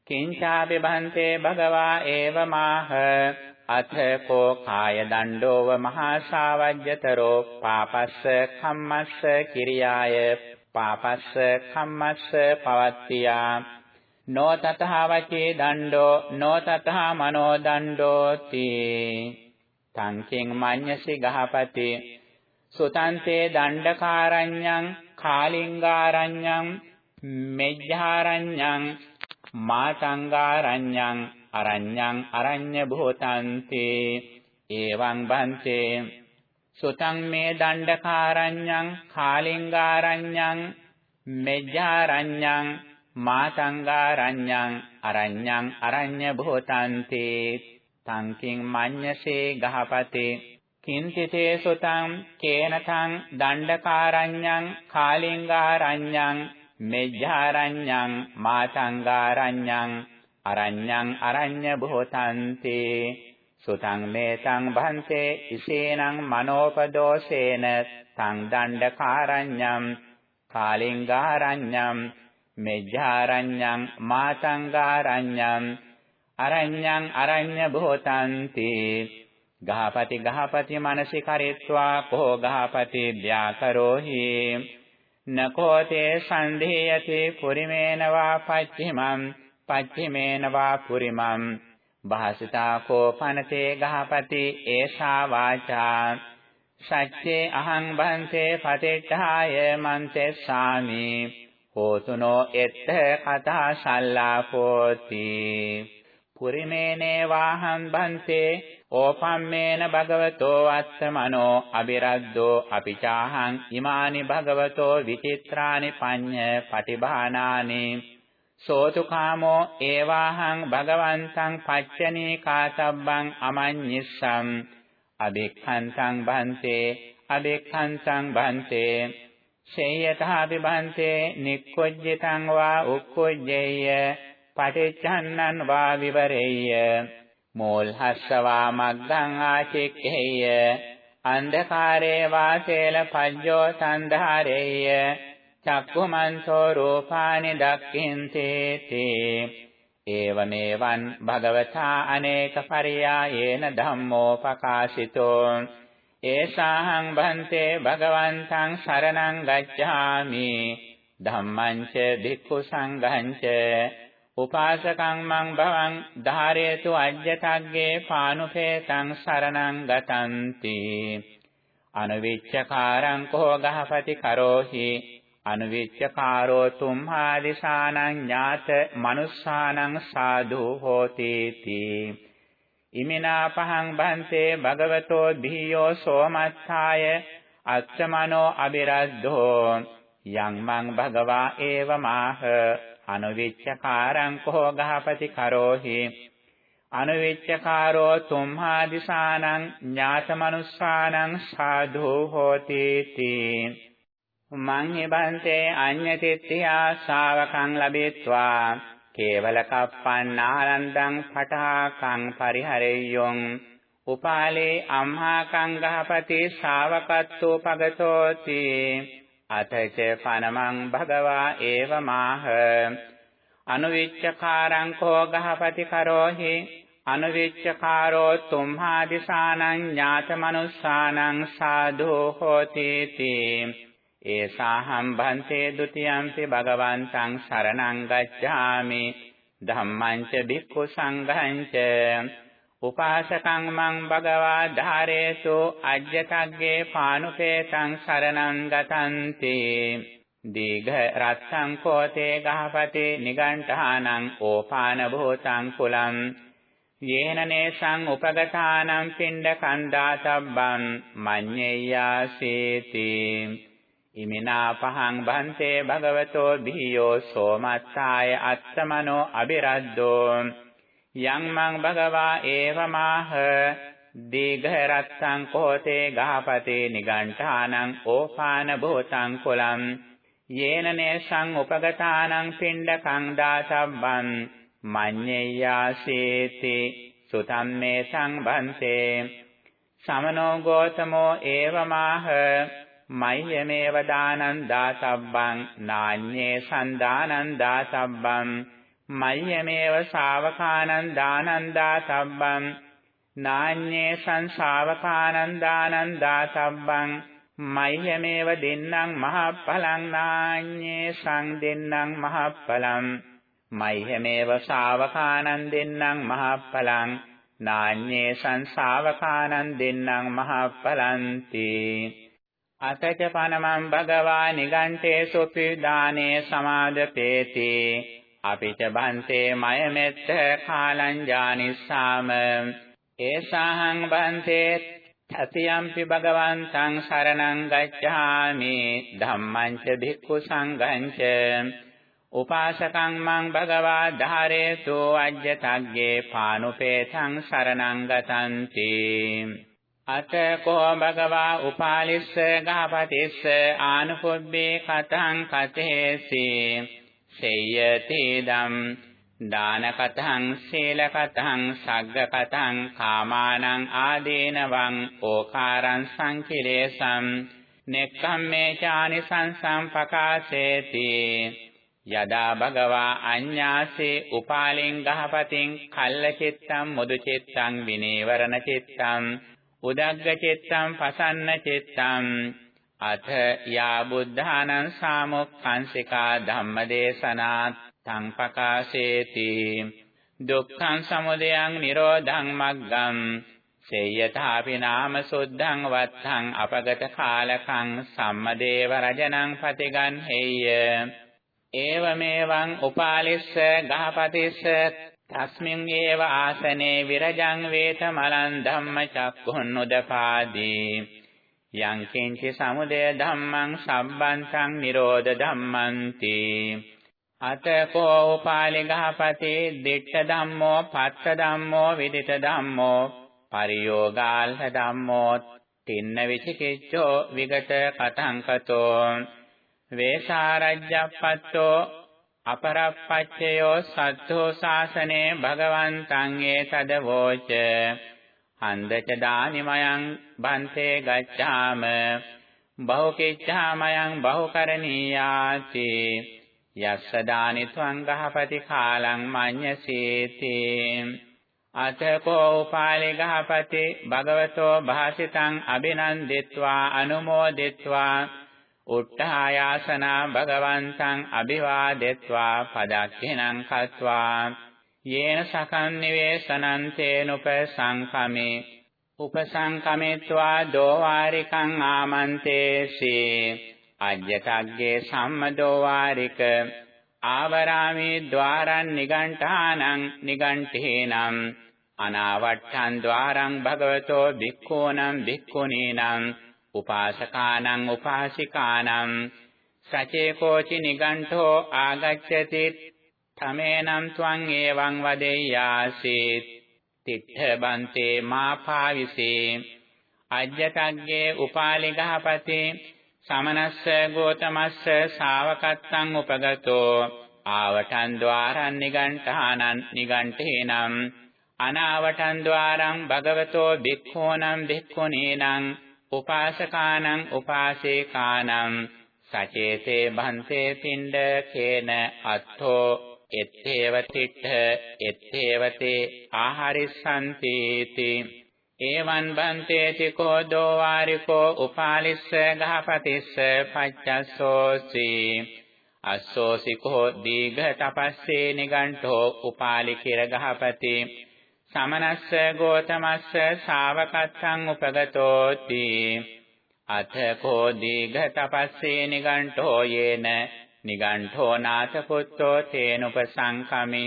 කිංචාපි බන්තේ භගවා ඒව මාහ. අත කෝ කාය දණ්ඩෝව මහා ශාවජ්‍යතරෝ පාපස්ස කම්මස්ස කිරියාය. පාපස්ස කම්මස්ස පවත්තියා. නෝ තතහ වචේ දණ්ඩෝ නෝ තතහ මනෝ දණ්ඩෝති. තංකින් මඤ්ඤසි ගහපති. සුතන්තේ දණ්ඩකාරඤ්ඤං කාලින්ගාරඤ්ඤං මෙජ්ජාරඤ්ඤං මාතංගාරඤ්ඤං අරඤ්ඤං අරඤ්ඤ භූතන්ති. එවං බන්තේ. සුතං මේ දණ්ඩකාරඤ්ඤං කාලින්ගාරඤ්ඤං මෙජ්ජාරඤ්ඤං මාතංගාරඤ්ඤං අරඤ්ඤං අරඤ්ඤ භූතන්ති. තංකින් මඤ්ඤසේ ගහපතේ. කිංචිතේ සුතං කේනතං දණ්ඩකාරඤ්ඤං කාලින්ගාරඤ්ඤං මෙජ්ජාරඤ්ඤං මාතංගාරඤ්ඤං අරඤ්ඤං අරඤ්ඤ භූතන්ති සුතං මේතං භන්තේ ඉසේනං මනෝපදෝසේන තං දණ්ඩකාරඤ්ඤං කාලින්ගාරඤ්ඤං මෙජ්ජාරඤ්ඤං මාතංගාරඤ්ඤං අරඤ්ඤං අරඤ්ඤ භූතන්ති ගහපති ගහපති මනසි කරිත්වා කෝ ගහපති ව්‍යාකරෝහි නකෝතේ සන්ධේයති පුරිමේනවා පච්චිමං පච්චිමේනවා පුරිමං. භාසිතා කෝ පනතේ ගහපති ඒසා වාචා. සච්චේ අහං බන්තේ පතිට්ඨාය මන්තෙස්සාමි. හෝතුනෝ එත්ත කතා සල්ලාපෝති. පුරිමේනේ වාහං බන්තේ ඕපම්මේන භගවතෝ අත්තමනෝ අබිරද්දෝ අපිචාහං ඉමානි භගවතෝ විචිත්‍රානි පඤ්ඤ පටිභානානි සෝතුකාමෝ ඒවාහං භගවන්තං පච්චනී කාතබ්බං අමඤ්ඤිස්සං අබෙක්ඛන්තං භන්තේ අබෙක්ඛන්තං භන්තේ සේයතහාපි භන්තේ නික්කොජ්ජිතං වා උක්කොජ්ජේය පටිච්චන්නං වා විවරේය මෝල්හස්සවා මග්ගං ආචික්ඛේය අන්ධකාරේ වාසේල පජ්ජෝ සන්ධාරේය චක්කුමන්සෝ රූපානි දක්ඛින්තේ තේ ඒවමේවං භගවතා අනේක පරියායේන ධම්මෝ පකාශිතෝ ඒසාහං බන්තේ භගවන්තං සරණං ගච්ඡාමි ධම්මං ච භික්ඛු සංඝං ච උපාසකං මං භවං ධාරේතු අජ්ජතග්ගේ පානුපේතං සරණං ගතන්ති අනවිච්ඡකාරං කෝ ගහපති කරෝහි। අනවිච්ඡකාරෝ තුම්හාදිසානං ඥාත මනුස්සානං සාදු හෝති තී ඉමිනා පහං බන්තේ භගවතෝ ධීයෝ සෝමත්ථාය අච්චමනෝ අබිරද්ධෝ। යං මං භගවා ඒව මාහ। අනුවිච්ඡකාරං කෝ ගහපති කරෝහි. අනුවිච්ඡකාරෝ තුම්හා දිසානං ඥාතමනුස්සානං සාධු හෝති තී මං හිබන්තේ අඤ්ඤතිත්‍යා ශාවකං ලබෙත්වා. කේවල කප්පන්නානන්දං පඨාකං පරිහරෙය්‍යොං. උපාලේ අම්හාකං ගහපති ශාවකත්වෝ පගතෝති. අතච පනමං භගවා ඒව මාහ අනුවිච්ඡකාරං කෝ ගහපති කරෝහි අනුවිච්ඡකාරෝ තුම්හා දිසානං ඥාත මනුස්සානං සාධු හෝති තී ඒසාහම් භන්තේ ဒ ුතියම්පි භගවන්තං සරණං ගච්ඡාමි ධම්මං ච භික්ඛු සංඝං ච උපාසකං මං භගවා ධාරේසු අජ්ජතග්ගේ පානුපේතං සරණං ගතන්ති. දීඝ රත්තං කෝතේ ගහපති නිගණ්ඨානං ඕපාන භූතං කුලං. යේන නේසං උපගතානං පිණ්ඩ කණ්ඩාතබ්බං මඤ්ඤේයාසීති ඉමිනා පහං බන්තේ භගවතෝ බිහියෝ සෝමත්තාය අත්තමනෝ අබිරද්දෝ. යං මං භගවා ඒවමාහ. දීඝ රත්තං කෝතේ ගාපතේ නිගණ්ඨානං ඕපාන භූතං කුලං. යේන නේසං උපගතානං පිණ්ඩකං දාසබ්බං. මඤ්ඤේයාසේති සුතම් මේ සංබන්තේ සමනෝ ගෝතමෝ ඒවමාහ. මය්‍යමේව දානං දාසබ්බං නාඤ්ඤේ සන්දානං දාසබ්බං. මය්‍යමේව ශාවකානං දානං දාසබ්බං නාඤ්ඤේ සංශාවකානං දානං දාසබ්බං මය්‍යමේව දෙන්නං මහප්පලං නාඤ්ඤේ සං දෙන්නං මහප්පලං. මය්‍යමේව ශාවකානං දෙන්නං මහප්පලං. නාඤ්ඤේ සංශාවකානං දෙන්නං මහප්පලන්ති. අතච පනමං භගවා නිගණ්ඨේසු පිදානේ සමාදපේති. අපිච බන්තේ මයමෙත්ත කාලං ජානිස්සාම. ඒසාහං බන්තේ තතියම්පි භගවන්තං සරණං ගච්ඡාමි ධම්මං ච භික්ඛු සංඝං ච. උපාසකං මං භගවා ධාරේතු අජ්ජතග්ගේ පානුපේතං සරණං ගතන්ති අතකෝ භගවා උපාලිස්ස ගාපතිස්ස ආනුපොබ්බේ කතං කතේසි. සේයති දම් දාන කතං සීල කතං සග්ග කතං කාමානං ආදීනවං ඕකාරං සංකිලේසං නෙක්ඛම්මේ චානි සංසම් පකාසේති යදා භගවා අඤ්ඤාසේ උපාලින් ගහපතින් කල්ල චිත්තං මුදු චිත්තං විනේවරණ චිත්තං උදග්ග චිත්තං පසන්න චිත්තං අත යා බුද්ධානං සාමුක්ඛංසිකා ධම්මදේශනා තං පකාශේති. දුක්ඛං සමුදයං නිරෝධං මග්ගං සේයථාපි නාම සුද්ධං වත්තං අපගත කාලකං සම්මදේව රජනං පතිගන්හෙය්‍ය ඒවමේවං උපාලිස්ස ගහපතිස්ස තස්මින් ඒව ආසනේ විරජං වේතමලං ධම්මචක්ඛුන් උදපාදී. යං කිංචි සමුදය ධම්මං සම්බන්තං නිරෝධ ධම්මන්ති. අතකෝ උපාලි ගහපති දිට්ඨ ධම්මෝ පත්ත ධම්මෝ විදිත ධම්මෝ පරියෝගාල්හ ධම්මෝ තින්න විචිකිච්ඡෝ විගත කතංකතෝ. වේසාරජ්ජප්පත්තෝ අපරප්පච්චයෝ සද්ධෝ ශාසනේ භගවන්තං ඒතද වෝච. හන්දච දානිමයං බන්තේ ගච්ඡාම බහුකිච්ඡාමයං බහුකරණීයාති යස්ස දානි ත්වං ගහපති කාලං මඤ්ඤසීති අතකෝ උපාලි ගහපති භගවතෝ භාසිතං අබිනන්දිත්වා අනුමෝදිත්වා උට්ඨායාසනා භගවන්තං අභිවාදෙත්වා පදක්ඛිනං කତ୍වා යේන සකන්නිවේසනන්තේන උපසංකමේ උපසංකමේत्वा දෝවාරිකං ආමන්තේසේ. අජ්ජතග්ගේ සම්මදෝවාරික. ආවරාමේ ద్వාරං නිගණ්ඨානං නිගණ්ඨේනම්. අනාවට්ඨං ద్వාරං භගවතෝ භික්ඛූනම් භික්ඛුනීනම්. උපාසකානං උපාසිකානම්. සචේකෝචි නිගණ්ඨෝ ආගච්ඡති තමේනම් ත්වං ඒවං වදෙය්‍යාසේ තිත්ථ බන්තේ මාපාවිසේ අජ්ජතග්ගේ උපාලිගහපතේ සමනස්ස ගෝතමස්ස ශාවකත්තං උපගතෝ ආවටන් ద్వාරං නිගණ්ඨානං නිගණ්ඨේනම් අනාවටන් ద్వාරං භගවතෝ භික්ඛූනම් භික්ඛුනේනම් උපාසකානං උපාසේකානං සචේතේ භන්තේ පින්ඩ කේන අත්තෝ එත්තේව තිට්ඨ එත්තේවතේ ආහාරිස්සන්තීති ඒවං බන්තේති කෝ දෝවාරිකෝ උපාලිස්ස ගහපතිස්ස පච්චස්සෝසි। අස්සෝසිකෝ දීඝ තපස්සේ නිගණ්ඨෝ උපාලි කිර ගහපති। සමනස්ස ගෝතමස්ස ශාවකත්තං උපගතෝති। අත කෝ දීඝ තපස්සේ නිගණ්ඨෝ යේන නිගණ්ඨෝ නාථ පුත්තෝ තේන උපසංකමි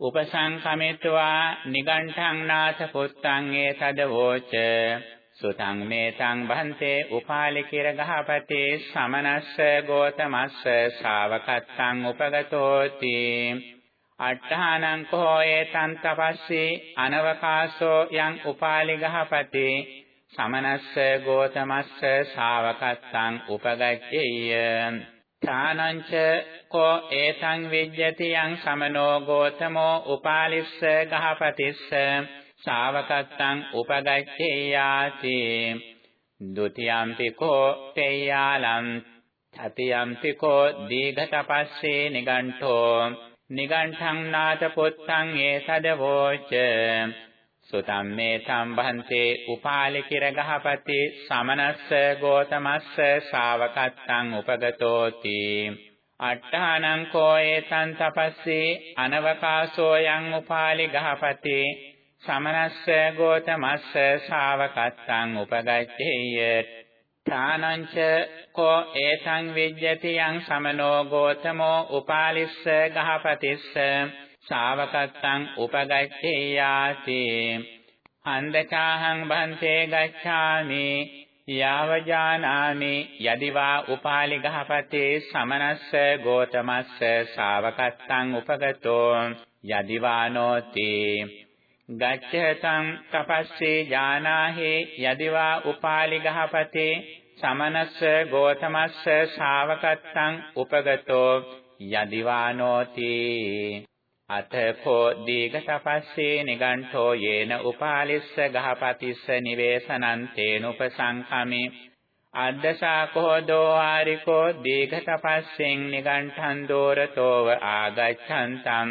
උපසංකමිත්වා නිගණ්ඨං නාථ පුත්තං ඒතද වෝච සුතං මේතං භන්තේ උපාලිකිර ගහපති සමනස්ස ගෝතමස්ස ශාවකත්තං උපගතෝති අට්ඨානං කෝ ඒතං තපස්සේ අනවකාශෝ යං උපාලි ගහපති සමනස්ස ගෝතමස්ස ශාවකත්තං උපගච්ඡේය ථානංච කෝ ඒතං විජ්ජති යං සමනෝ ගෝතමෝ උපාලිස්ස ගහපතිස්ස ශාවකත්තං උපගච්ඡේයාති ဒ ුතියම්පි කෝ තේයාලං තතියම්පි කෝ දීඝ තපස්සේ නිගණ්ඨෝ. නිගණ්ඨං නාත පුත්තං ඒසද වෝච සුතම් මේ සම්භන්තේ උපාලිකිර ගහපති සමනස්ස ගෝතමස්ස ශාවකත්තං උපගතෝති. අට්ඨානං කෝ ඒතං තපස්සේ අනවකාශෝ යං උපාලි ගහපති සමනස්ස ගෝතමස්ස ශාවකත්තං උපගච්ඡේය. ථානංච කෝ ඒතං විජ්ජති යං සමනෝ ගෝතමෝ උපාලිස්ස ගහපතිස්ස ශාවකත්තං උපගච්ඡේයාති। හන්දකාහං භන්තේ ගච්ඡාමි යාවජානාමි යදිවා උපාලි ගහපතේ සමනස්ස ගෝතමස්ස ශාවකත්තං උපගතෝ යදිවානෝති ගච්ඡතං තපස්සේ ජානාහි යදිවා උපාලි ගහපතේ සමනස්ස ගෝතමස්ස ශාවකත්තං උපගතෝ යදිවානෝති අතකෝ දීඝ තපස්සේ නිගණ්ඨෝ යේන උපාලිස්ස ගහපතිස්ස නිවේසනං තේනුපසංඛමි. අද්දසාකෝ දෝආරිකෝ දීඝ තපස්සෙන් නිගණ්ඨං දෝරතෝව ආගච්ඡන්තං.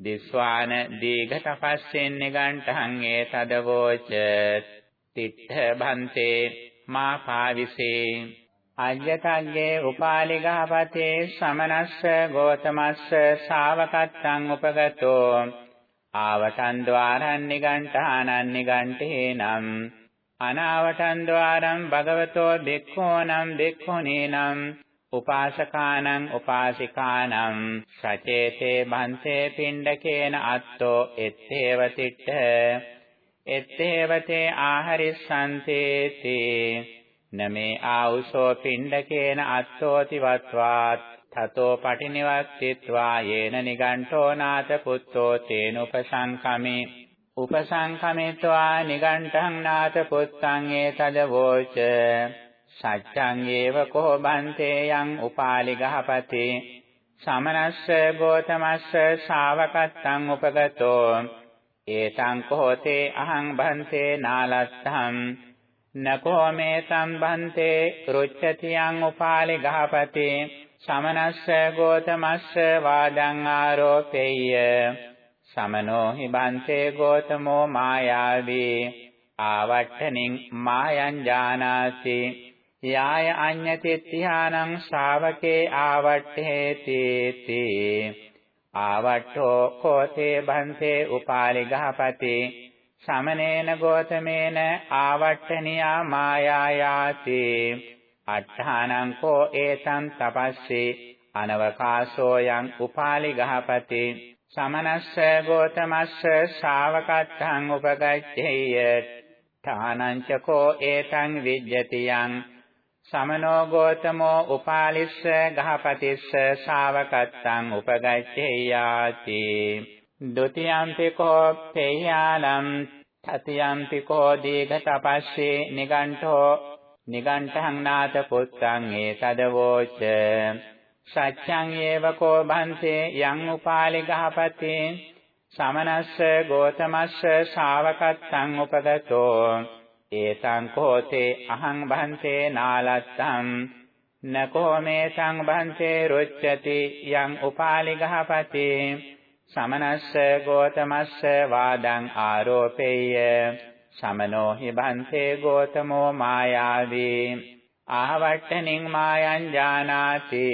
දිස්වාන දීඝ තපස්සෙන් නිගණ්ඨං ඒතදවෝච තිට්ඨ භන්තේ මා පාවිසේ. අජ්‍යතග්ගේ උපාලිගාපතේ සමනස්ස ගෝතමස්ස ශාවකත්තං උපගතෝ. ආවටන් ద్వාරං නිගණ්ඨානං නිගණ්ඨේනම් අනාවටන් ద్వාරං භගවතෝ දෙක්ඛෝනම් දෙක්ඛුනේනම් උපාසකානං උපාසිකානම් සචේතේ බන්සේ පිණ්ඩකේන අත්තෝ එත්තේව තිට්ඨ. එත්තේවතේ ආහරිස්සන්තේතේ. නමේ ආවුසෝ පිණ්ඩකේන අත්තෝති වත්වාත් තතෝ පටිනිවත්තිත්වා යේන නිගණ්ඨෝ නාත පුත්තෝ තේන උපසංකමේ උපසංකමෙත්වා නිගණ්ඨං නාත පුත්තං ඒතද වෝච සච්ඡං ඒව කෝ බන්තේ යං උපාලි ගහපති සමනස්ස ගෝතමස්ස ශාවකත්තං උපගතෝ ඒතං කෝතේ අහං බන්තේ නාලත්තං නකෝ මේ සම්බන්තේ රුච්ඡතියං උපාලි ගහපති සමනස්ස ගෝතමස්ස වාදං ආරෝපෙය්‍ය සමනෝ හි බන්තේ ගෝතමෝ මායාවී ආවට්ඨනින් මායං ජානාති යාය අඤ්ඤතිත්‍යානං ශාවකේ ආවට්ඨේති තී ආවට්ඨෝ කෝතේ බන්තේ උපාලි ගහපති සමනේන ගෝතමේන ආවට්ඨනියා මායායාති. අට්ඨානං කෝ ඒතං තපස්සේ අනවකාශෝ යං උපාලි ගහපති. සමනස්ස ගෝතමස්ස ශාවකත්තං උපගච්ඡේය. ඨානං චකෝ ඒතං විජ්ජති යං සමනෝ ගෝතමෝ උපාලිස්ස ගහපතිස්ස ශාවකත්තං උපගච්ඡේයාති. द्वितीयम्पि को पेह्यालम् तृतीयम्पि को दीर्घतपस्ये निगण्ठो निगण्ठम् नाथ पुत्तम् एतदवोच सत्यम् एव को भन्ते यम् उपालिगहपति समनस्य गोतमस्य शावकत्तम् उपगतो एतम् को ते अहम् भन्ते नालत्तम् न को मे सङ्भन्ते रुच्यति यम् उपालिगहपति සමනස්ස ගෝතමස්ස වාදං ආරෝපේය। සමනෝ හි බන්තේ ගෝතමෝ මායාවී। ආවට්ඨනින් මායං ජානාති।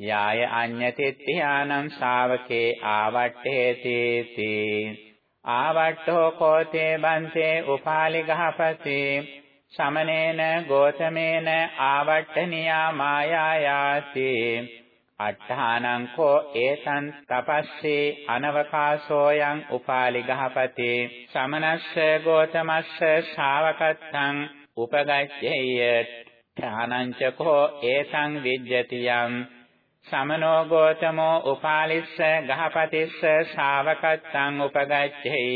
යාය අඤ්ඤතිත්‍යානං ශාවකේ ආවට්ඨේති තී ආවට්ඨෝ කෝතේ බන්තේ උපාලි ගහපති සමනේන ගෝතමේන ආවට්ඨනියා මායායාති। අට්ඨානං කෝ ඒතං තපස්සේ අනවකාශෝයං උපාලි ගහපති සමනස්ස ගෝතමස්ස ශාවකත්තං උපගච්ඡේය ඨානං ච කෝ ඒතං විජ්ජති යං සමනෝ ගෝතමෝ උපාලිස්ස ගහපතිස්ස ශාවකත්තං උපගච්ඡේය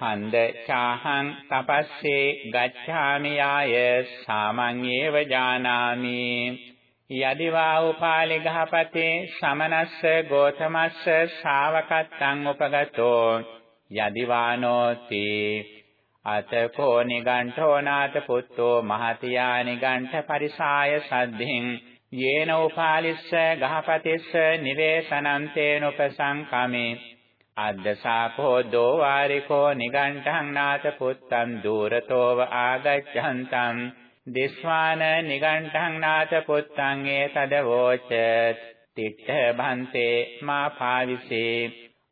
හන්ද චාහං තපස්සේ ගච්ඡාමි ආය සාමඤ්ඤේව ජානාමි යදිවා උපාලි ගහපතේ සමනස්ස ගෝතමස්ස ශාවකත්තං උපගතෝ යදිවානෝති. අතකෝ නිගණ්ඨෝ නාත පුත්තෝ මහතියා නිගණ්ඨ පරිසාය සද්ධින්. යේන උපාලිස්ස ගහපතිස්ස නිවේසනං තේනුපසංකමේ අද්දසාකෝ දෝවාරිකෝ නිගණ්ඨං නාත පුත්තං දූරතෝව ආගච්ඡන්තං. දිස්වාන නිගණ්ඨං නාත පුත්තං ඒතදවෝච තිට්ඨ භන්තේ මා පාවිසේ.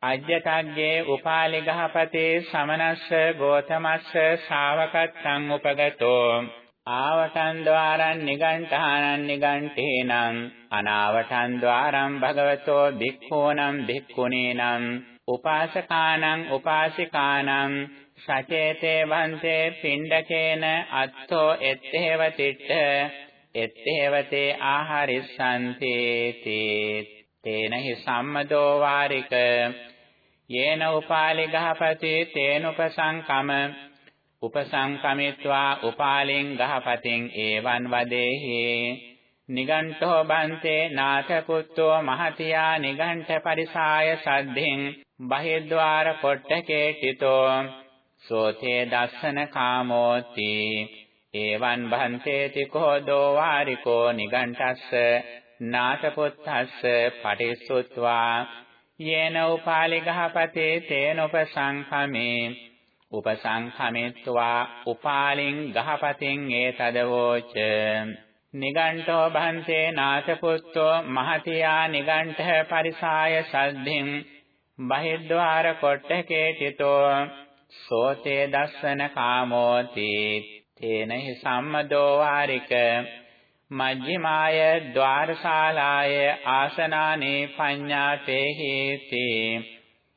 අජ්ජතග්ගේ උපාලිගහපතේ සමනස්ස ගෝතමස්ස ශාවකත්තං උපගතෝ. ආවටන් ద్వාරං නිගණ්ඨානං නිගණ්ඨේනං අනාවටන් ద్వාරං භගවතෝ භික්ඛූනම් භික්ඛුනේනම්. උපාසකානං උපාසිකානං සචේතේ වන්තේ පිණ්ඩකේන අත්තෝ එත්තේව තිට්ඨ එත්තේවතේ ආහාරිස්සන්ති තේන හි සම්මදෝ වාරික යේන උපාලි ගහපති තේනුපසංකම උපසංකමිත්වා උපාලින් ගහපතින් ඒවන් වදේහි නිගණ්ඨෝ බන්තේ නාථ පුත්තෝ මහතියා නිගණ්ඨ පරිසාය සද්ධින් බහිද්වාර කොට්ටකේ තිතෝ සෝතේ දස්සන කාමෝති। ඒවන් බන්තේති කෝදෝ වාරිකෝ නිගණ්ඨස්ස නාථ පුත්තස්ස පටිසුත්වා। යේන උපාලි ගහපතේ තේනොපසංඛමේ। උපසංඛමිත්වා උපාලින් ගහපතින් ඒතදවෝච। නිගණ්ඨෝ භන්තේ නාථපුත්තෝ මහතියා නිගණ්ඨ පරිසාය සද්ධින්। බහිද්වාර කොට්ටකේ තිතෝ। සෝතේ දස්සන කාමෝති තේන හි සම්මදෝ වාරික. මජ්ජිමාය ద్వාරශාලාය ආසනානේ පඤ්ඤාතේහි තේ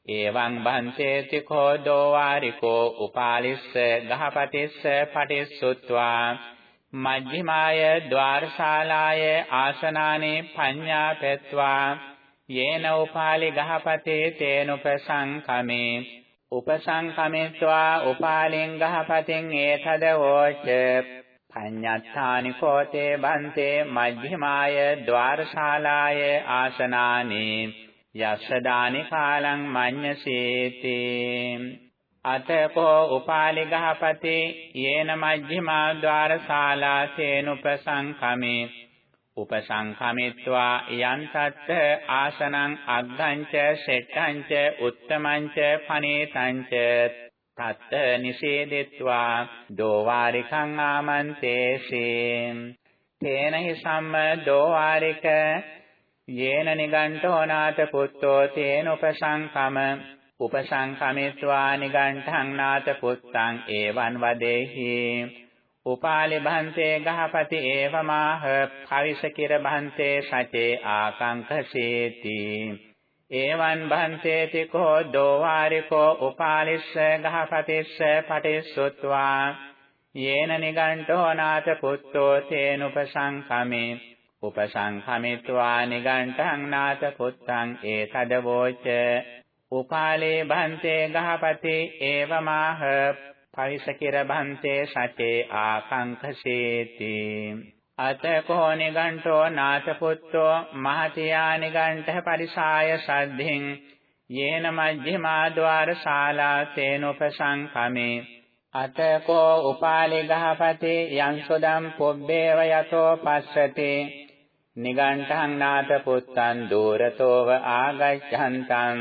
එවං බන්තේති කෝ දෝ වාරිකෝ උපාලිස්ස ගහපටිස්ස පටිසුත්වා මජ්ජිමාය ద్వාරශාලාය ආසනානේ පඤ්ඤාපෙත්වා. යේන උපාලි ගහපතේ තේනුපසංකමේ. උපසංඛමිත්වා උපාලිංගහපතින් ඒතද වෝච පඤ්ඤත්තානි කෝතේ බන්තේ මජ්ක්‍ධිමාය ద్వාරශාලාය ආසනානි යස්සදානි කාලං මඤ්ඤසීති අතකෝ උපාලිගහපති යේන මජ්ක්‍ධිමා ద్వාරශාලා තේනුපසංඛමේ තේනුපසංකමේ උපසංකමිත්වා යන්තත් ආසනං අග්ගංච සෙට්ඨංච උත්තමංච පනේතංච තත්ත නිෂේදෙත්වා දෝවාරිකං ආමන්තේසී තේන හි සම්ම දෝවාරික යේන නිගණ්ඨෝ නාත පුත්තෝ තේන උපසංකම උපසංකමිත්වා නිගණ්ඨං නාත පුත්තං එවං වදේහි උපාලි භන්තේ ගහපති ඒවමාහ පවිසකිර භන්තේ සචේ ආකංකසේති ඒවන් භන්තේති කෝ දෝවාරිකෝ උපාලිස්ස ගහපතිස්ස පටිස්සුත්වා. යේන නිගණ්ඨෝ නාත පුත්තෝ තේනුපසංඛමේ. උපසංඛමිත්වා නිගණ්ඨං නාත පුත්තං ඒතදවෝච උපාලේ භන්තේ ගහපති ඒවමාහ පවිසකිර භන්තේ සතේ ආකංකසේති අතකෝ නිගණ්ඨෝ නාථපුත්තෝ මහතියා නිගණ්ඨ පරිසාය සද්ධින්. යේන මජ්ක්‍ධිමා ద్వාර ශාලා තේනොපසංකමේ. අතකෝ උපාලි ගහපති යංසුදම් පොබ්බේව යතෝ පස්සති. නිගණ්ඨං නාථපුත්තං දූරතෝව ආගච්ඡන්තං.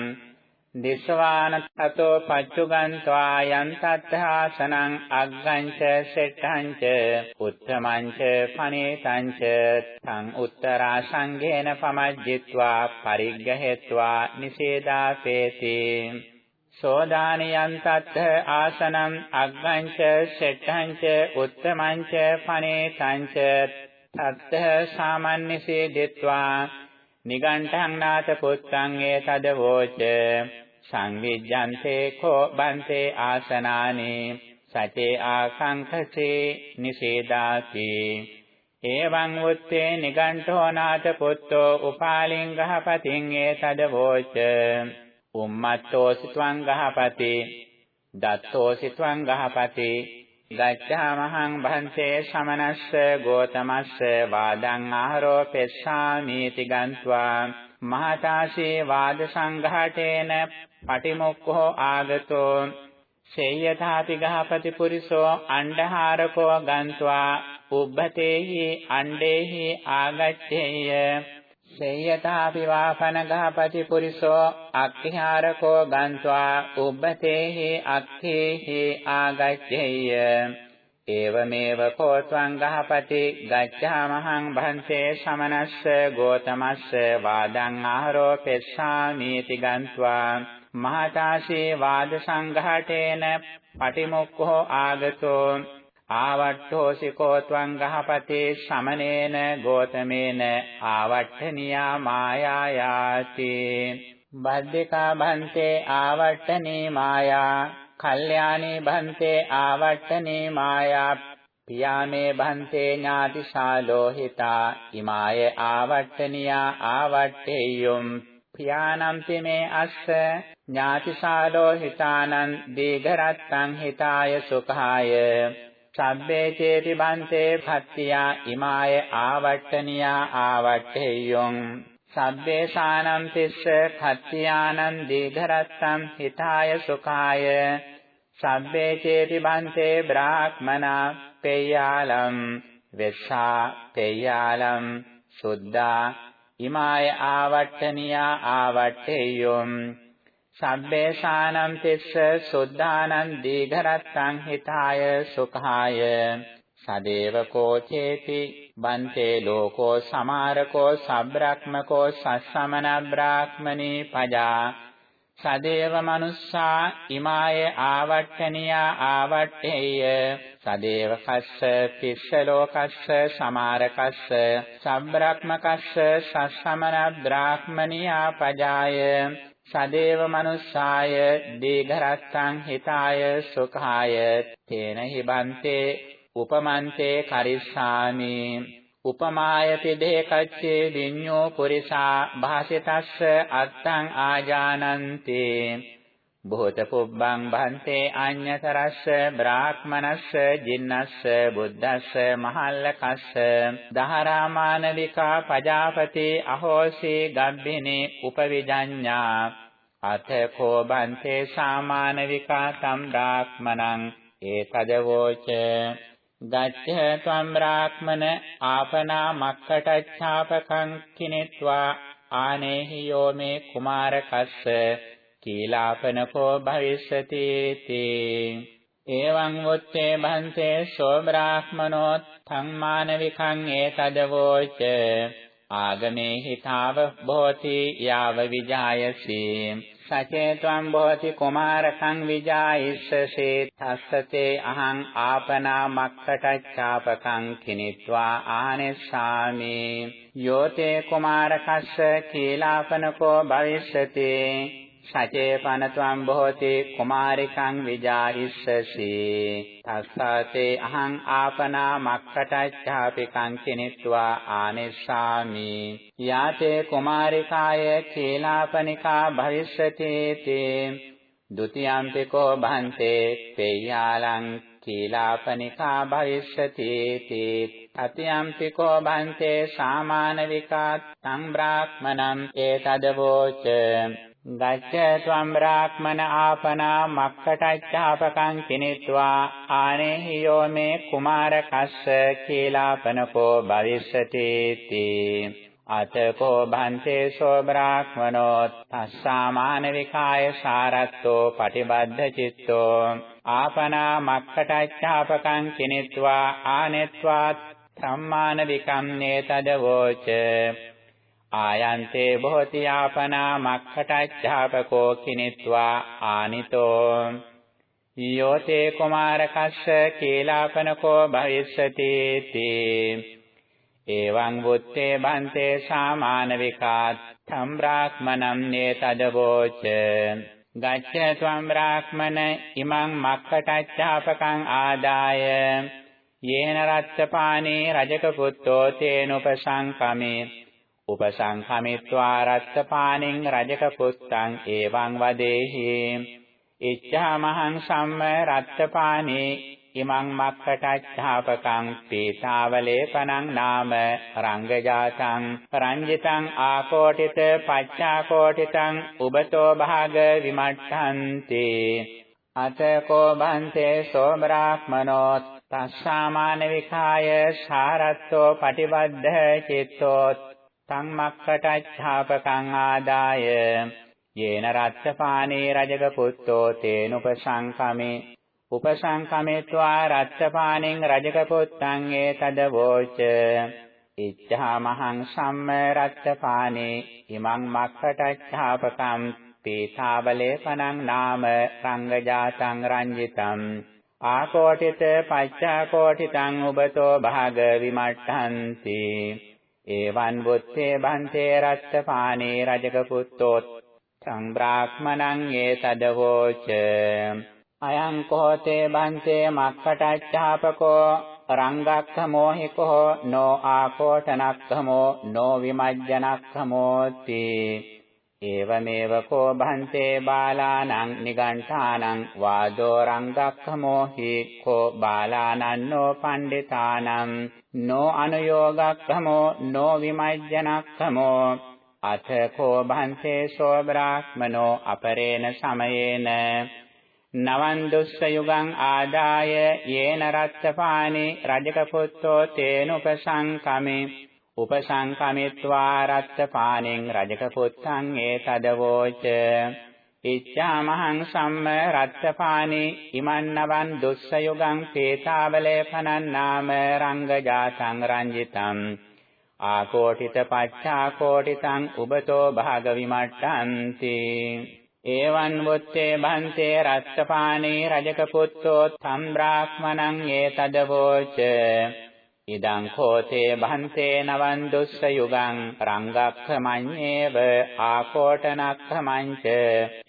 දිස්වාන තතෝ පච්චුගන්්වා යන්තත්ථාසනං අග්ගංච සෙට්ඨංච උත්තමංච පනේතංච තං උත්තරා සංඝේන පමජ්ජිත්වා පරිග්ගහෙත්වා නිසේදාපේති සෝදානියන් තත්ථ ආසනං අග්ගංච සෙට්ඨංච උත්තමංච පනේතංච තත්ථ සාමන්නිසේ දෙත්වා නිගණ්ඨං නාත පුත්තං ඒතද වෝච සංවිජ්ජන්තේ කෝ බන්තේ ආසනානේ සතේ ආසංඛසේ නිසේදාති. එවං උත්තේ නිගණ්ඨෝ නාත පුත්තෝ උපාලින් ගහපතින් ඒතද වෝච. උම්මත්තෝ සිත්වං ගහපති දත්තෝ සිත්වං ගහපති ගච්ඡාමහං භන්තේ සමනස්ස ගෝතමස්ස වාදං ආහරෝ පෙස්සාමීති ගන්්වා මහතාසේ වාද සංඝාටේන පටිමොක්ඛෝ ආගතෝ සේයථාපි ගහපති පුරිසෝ අණ්ඩහාරකෝ ගන්්වා උබ්බතේහි අණ්ඩේහි ආගච්ඡේය. සේයථාපි වාපන ගහපති පුරිසෝ අක්ඛාරකෝ ගන්්වා උබ්බතේහි අක්ඛේහි ආගච්ඡේය. ඒවමේව කෝත්වං ගහපති ගච්ඡාමහං භන්සේ සමනස්ස ගෝතමස්ස වාදං ආහරෝ පෙස්සාමීති ගන්්වා මහතාසේ වාද සංඝාටේන පටිමුක්ඛෝ ආගතෝ ආවට්ඨෝසි කෝත්වං ගහපති සමනේන ගෝතමේන ආවට්ඨනියා මායායාති. බද්දිකා භන්තේ ආවට්ඨනී මායා කල්යාණී භන්තේ ආවට්ටනේ මායා පියාමේ භන්තේ ඥාතිශාලෝහිතා ඉමාය ආවට්ටනියා ආවට්ටේයුම් පියානම්ති මේ අස්ස ඥාතිශාලෝහිතානං දීඝරත්තං හිතාය සුඛාය. සබ්බේ චේති බන්තේ භත්තියා ඉමාය ආවට්ටනියා ආවට්ටේයුම් සබ්බේ සානම් තිස්ස khත්ත්‍යානං දීඝරත්තං හිතාය සුඛාය. සබ්බේ චේති බන්තේ බ්‍රාහ්මනා පේයාලම් වෙස්සා පේයාලම් සුද්ධා ඉමාය ආවට්ටනියා ආවට්ටේයොම් සබ්බේ සානම් තිස්ස සුද්ධානං දීඝරත්තං හිතාය සුඛාය. සදේව කෝචේති බන්තේ ලෝකෝ සමාරකෝ සබ්‍රක්මකෝ සස්සමන බ්‍රාහ්මනී පජා. සදේව මනුස්සා ඉමාය ආවට්ටනියා ආවට්ඨේය. සදේව කස්ස පිස්ස ලෝකස්ස සමාරකස්ස සබ්‍රක්මකස්ස සස්සමන බ්‍රාහ්මනියා පජාය සදේව මනුස්සාය දීඝරත්තං හිතාය සුඛාය තේන හිබන්තේ උපමන්තේ කරිස්සාමි උපමායති දේකච්චේ විඤ්ඤෝ පුරිසා භාසිතස්ස අත්තං ආජානන්ති බොහෝත පුබ්බං භන්තේ අඤ්ඤතරස්ස බ්‍රාහ්මනස්ස ජින්නස්ස බුද්දස්ස මහල්ලකස්ස දහරාමානවිකා පජාපති අහෝසි ගබ්බිනේ උපවිජඤ්ඤා. අතකෝ බන්තේ සාමානවිකා තම් බ්‍රාහ්මනං ඒතදවෝච ගච්ඡ ත්වම් බ්‍රාහ්මන ආපනා මක්කටච්ඡාපකං කිනෙත්වා ආනේහි යෝ මේ කුමාරකස්ස. කීලාපනකෝ භවිස්සති තී එවං වොත්තේ භන්තේ සෝ බ්‍රාහ්මනෝ ධම්මානවිකං ඒතදවෝච. ආගමේ හිතාව භෝති යාව විජායසී. සචේතවං භවති කුමාරකං විජායිස්සසේ තස්සතේ අහං ආපනා මක්කටච්ඡාපකං කිනිත්වා ආනෙස්සාමි. යෝතේ කුමාරකස්ස කීලාපනකෝ භවිෂ්‍යති. සචේපනත්වං බොහෝති කුමාරිකං විජාහිස්සසි. තස්සතේ අහං ආපනා මක්කටච්ඡාපිකං කිනිත්වා ආනෙස්සාමි. යාතේ කුමාරිකාය කීලාපනිකා භවිස්සති තේ ဒ ුතියම්පිකෝ භන්තේ පේයාලං කීලාපනිකා භවිස්සති තේ අතියම්පිකෝ භන්තේ සාමානවිකා තං බ්‍රාහ්මණං ඒතදවෝච ගච්ඡ ත්වම් බ්‍රාහ්මන ආපනා මක්කටච්ඡාපකං කිනිත්වා ආනේහි යෝ මේ කුමාරකස්ස කීලාපනකෝ භවිස්සති තී අතකෝ භන්තේ සෝ බ්‍රාහ්මනෝ තස්සාමානවිකාය සාරත්තෝ පටිබද්ධ චිත්තෝ. ආපනා මක්කටච්ඡාපකං කිනිත්වා ආනෙත්වා සම්මානවිකම් නේතදවෝච ආයන්තේ බොහෝති ආපනා මක්ඛටච්ඡාපකෝ කිනිත්වා ආනිතෝ. යෝතේ කුමාරකස්ස කීලාපනකෝ භවිස්සති තී. එවං වුත්තේ බන්තේ සාමානවිකාත් තම් බ්‍රාහ්මනම් නේතදවෝච ගච්ඡ ත්වම් බ්‍රාහ්මන ඉමං මක්ඛටච්ඡාපකං ආදාය. යේන රත්තපානේ රජක පුත්තෝ තේනුපසංකමේ. උපසංඛමිත්වා රත්තපානින් රජක පුත්තං එවං වදේහි. ඉච්ඡාමහං සම්ම රත්තපානේ ඉමං මක්කටච්ඡාපකං පීතාවලේපනං නාම රංගජාතං රංජිතං ආකෝටිත පච්චාකෝටිතං උබතෝ භාග විමට්ඨන්ති. අතකෝ බන්තේ සෝ බ්‍රාහ්මනෝ තස්සාමාන විකාය සාරත්තෝ පටිබද්ධ චිත්තෝ තං මක්කටච්ඡාපකං ආදාය। යේන රත්තපානේ රජක පුත්තෝ තේනුපසංකමේ උපසංකමේत्वा රත්තපානෙන් රජක පුත්තං ඒතදවෝච ඉච්ඡාමහං සම්ම රත්තපානේ ඉමං මක්කටච්ඡාපකම් පීතාවලේපනං නාම රංගජාතං රංජිතං। ආකෝටිත පච්චාකෝටිතං උබතෝ භාග විමට්ඨන්ති। එවං බුත්තේ බන්තේ රත්තපානේ රජක පුත්තෝ සං බ්‍රාහ්මණං ඒතදවෝච අයං කෝතේ බන්තේ මක්කටච්ඡාපකෝ රංගක්ඛමෝහිකෝ නෝ ආකෝටනක්ඛමෝ නෝ විමජ්ජනක්ඛමෝති. ඒවමේව කෝ භන්තේ බාලානං නිගණ්ඨානං වාදෝ රංගක්ඛමෝහි කෝ බාලානන්නෝ පණ්ඩිතානං නෝ අනුയോഗක්ඛමෝ නෝ විමජ්ජනක්ඛමෝ අත කෝ භන්තේ සෝ බ්‍රාහ්මනෝ අපරේණ සමයේන නවන් දුස්ස යුගං ආදාය යේන රත්තපානි රජක පුත්තෝ තේන උපසංකමේ උපසංකමිත්වා රත්තපානින් රජක පුත්තං ඒතදවෝච. ඉච්ඡාමහං සම්ම රත්තපානි ඉමන්නවන් දුස්ස යුගං පේතාවලේ පනන්නාම රංගජාතං රංජිතං. ආකෝටිත පච්චා කෝටිතං උබතෝ භාග විමට්ටಂತಿ ඒවන් වොත්තේ බන්තේ රත්තපාණී රජක පුත්තෝ තම් බ්‍රාහ්මණං ඒතදවෝච. ඉදං කෝතේ බන්තේ නවන් දුස්ස යුගං රංගක්ඛමඤ්ඤේව ආකෝටනක්ඛමංච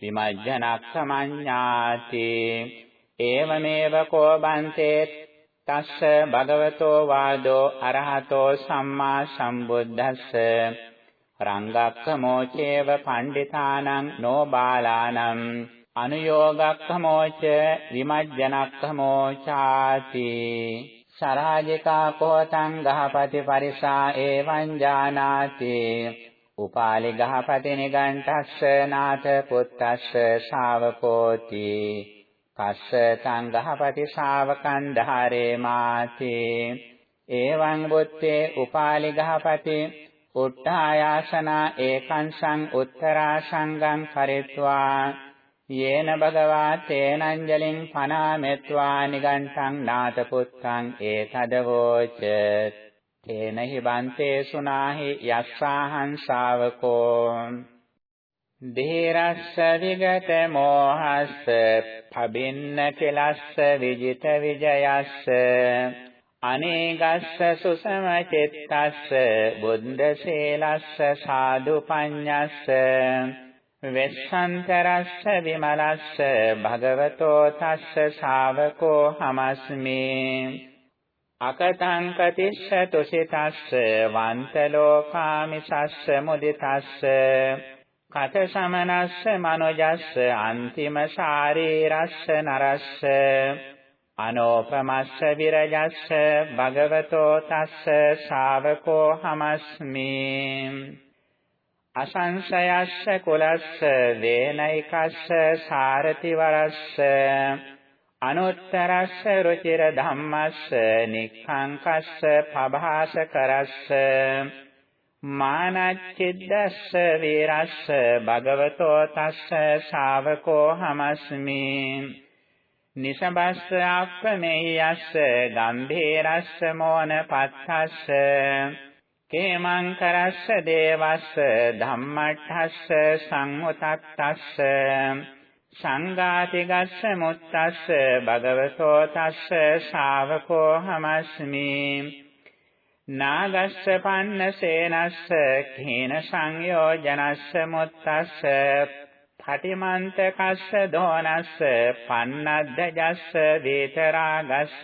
විමජ්ජනක්ඛමඤ්ඤාති ඒවමේව කෝ බන්තේ තස්ස භගවතෝ වාදෝ අරහතෝ සම්මා සම්බුද්දස්ස රංගක්ඛමෝචේව පණ්ඩිතානං නෝ බාලානං අනුയോഗක්ඛමෝච විමජ්ජනක්ඛමෝචාති සරාජිකා කෝතං ගහපති පරිසා එවං ජානාති. උපාලි ගහපති නිගණ්ඨස්ස නාථ පුත්තස්ස ශාවකෝති. කස්ස තං ගහපති ශාවකං ධාරේ මාති. එවං බුත්තේ උපාලි ගහපති උට්ඨායාසනා ඒකංසං උත්තරා සංගං කරිත්වා යේන භගවා තේනංජලින් පනාමෙත්වා නිගණ්ඨං නාත පුත්තං ඒතදවෝච. තේන හිබන්තේ සුනාහි යස්සාහං ශාවකෝ. ධීරස්ස විගත මෝහස්ස පබින්න කෙලස්ස විජිත විජයස්ස. අනේගස්ස සුසම චිත්තස්ස බුද්ධ සීලස්ස සාදු පඤ්ඤස්ස. වෙස්සන්තරස්ස විමලස්ස භගවතෝ තස්ස ශාවකෝ හමස්මි අකතං කතිස්ස තුසිතස්ස වන්ත ලෝකාමිසස්ස මුදිතස්ස කත සමනස්ස මනෝජස්ස අන්තිම ශාරීරස්ස නරස්ස අනෝපමස්ස විරජස්ස භගවතෝ තස්ස ශාවකෝ හමස්මි අසංශයස්ස කුලස්ස වේනයිකස්ස සාරති වරස්ස අනුත්තරස්ස රුචිර ධම්මස්ස නික්ඛංකස්ස පභාස කරස්ස මානච්චිද්දස්ස වීරස්ස භගවතෝ තස්ස ශාවකෝ හමස්මි. නිසබස්ස අප්පමෙයස්ස ගම්භීරස්ස මෝනපත්තස්ස කේමං කරස්ස දේවස්ස ධම්මට්ඨස්ස සංඋතත්තස්ස සංඝාතිගස්ස මුත්තස්ස භගවතෝ තස්ස ශාවකෝ හමස්මි නාගස්ස පන්නසේනස්ස කීන සංයෝජනස්ස මුත්තස්ස පටිමන්ත කස්ස දෝනස්ස පන්නද්දජස්ස වේතරාගස්ස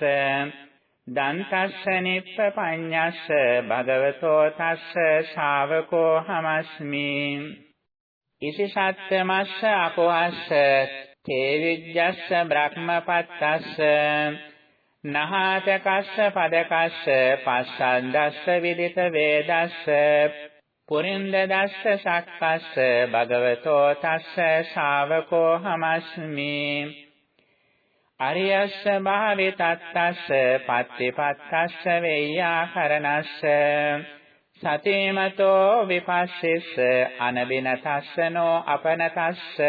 දන්තස්ස නිප්පපඤ්ඤස්ස භගවතෝ තස්ස ශාවකෝ හමස්මි ඉසිසත්තමස්ස අපවස්ස තේ විජ්ජස්ස බ්‍රහ්මපත්තස්ස නහාතකස්ස පදකස්ස පස්සන්දස්ස විදිත වේදස්ස පුරින්ද දස්ස සක්කස්ස භගවතෝ තස්ස ශාවකෝ හමස්මි අරියස්ස භාවිතත්තස්ස පත්තිපත්තස්ස වෙය්‍යාකරණස්ස සතේමතෝ විපස්සිස්ස අනබිනතස්සනෝ අපනතස්ස.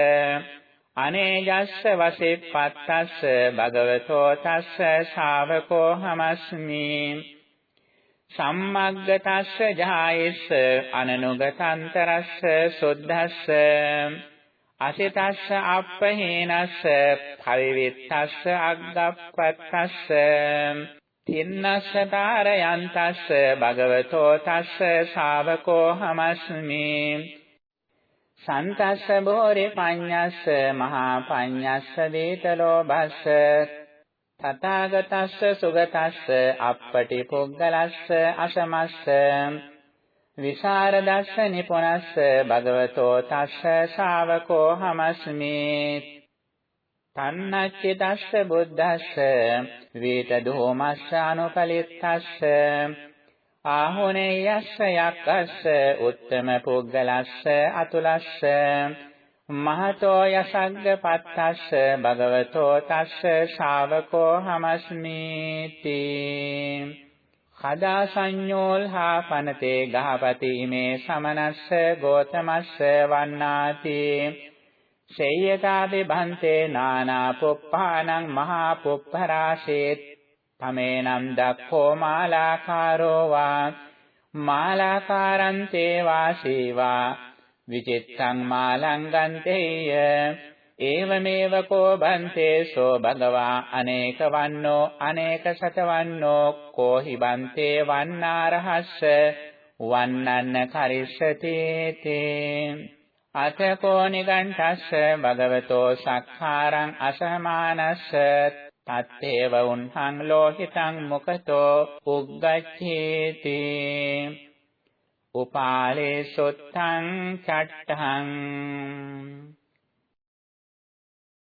අනේජස්ස වසෙප්පත්තස්ස භගවතෝ තස්ස ශාවකෝ හමස්මි. සම්මග්ගතස්ස ජායස්ස අනනුගතන්තරස්ස සුද්ධස්ස. අසිතස්ස අප්පහේනස්ස පරිවිත්තස්ස අග්ගප්පත්තස්ස තින්නස්ස තාරයන්තස්ස භගවතෝ තස්ස ශාවකෝ හමස්මි සන්තස්ස බෝරේ පඤ්ඤස්ස මහා පඤ්ඤස්ස වේතලෝභස්ස තථාගතස්ස සුගතස්ස අප්පටි පුග්ගලස්ස අසමස්ස. විසරදස්ස නිපුනස්ස භගවතෝ තස්ස ශාවකෝ හමස්මි තන්නච්චිතස්ස බුද්දස්ස වේත දෝමස්ස අනුපලිත්තස්ස ආහුනේයස්ස යක්කස්ස උත්තම පුග්ගලස්ස අතුලස්ස මහතෝ යසග්ග පත්තස්ස භගවතෝ තස්ස ශාවකෝ හමස්මීති කදා සංඤෝල්හා පනතේ ගහපති මේ සමනස්ස ගෝතමස්ස වන්නාති. සේයතාපි භන්තේ නානා පුප්පානං මහා පුප්පරාශේත් තමේනම් දක්ඛෝ මාලාකාරෝ වා මාලාකාරං තේවා සීවා. විචිත්තං මාලං ගන්තේය ඒවමේව කෝ බන්තේ සෝ භගවා අනේක වන්නෝ අනේක සතවන්නෝ කෝ හි බන්තේ වන්නාරහස්ස වන්නන්න කරිස්සති තේ අතකෝ නිගණ්ඨස්ස භගවතෝ සක්ඛාරං අසමානස්ස තත්තේව උන්හං ලෝහිතං මුකතෝ උග්ගච්ඡේති උපාලේ සොත්තං චට්ඨං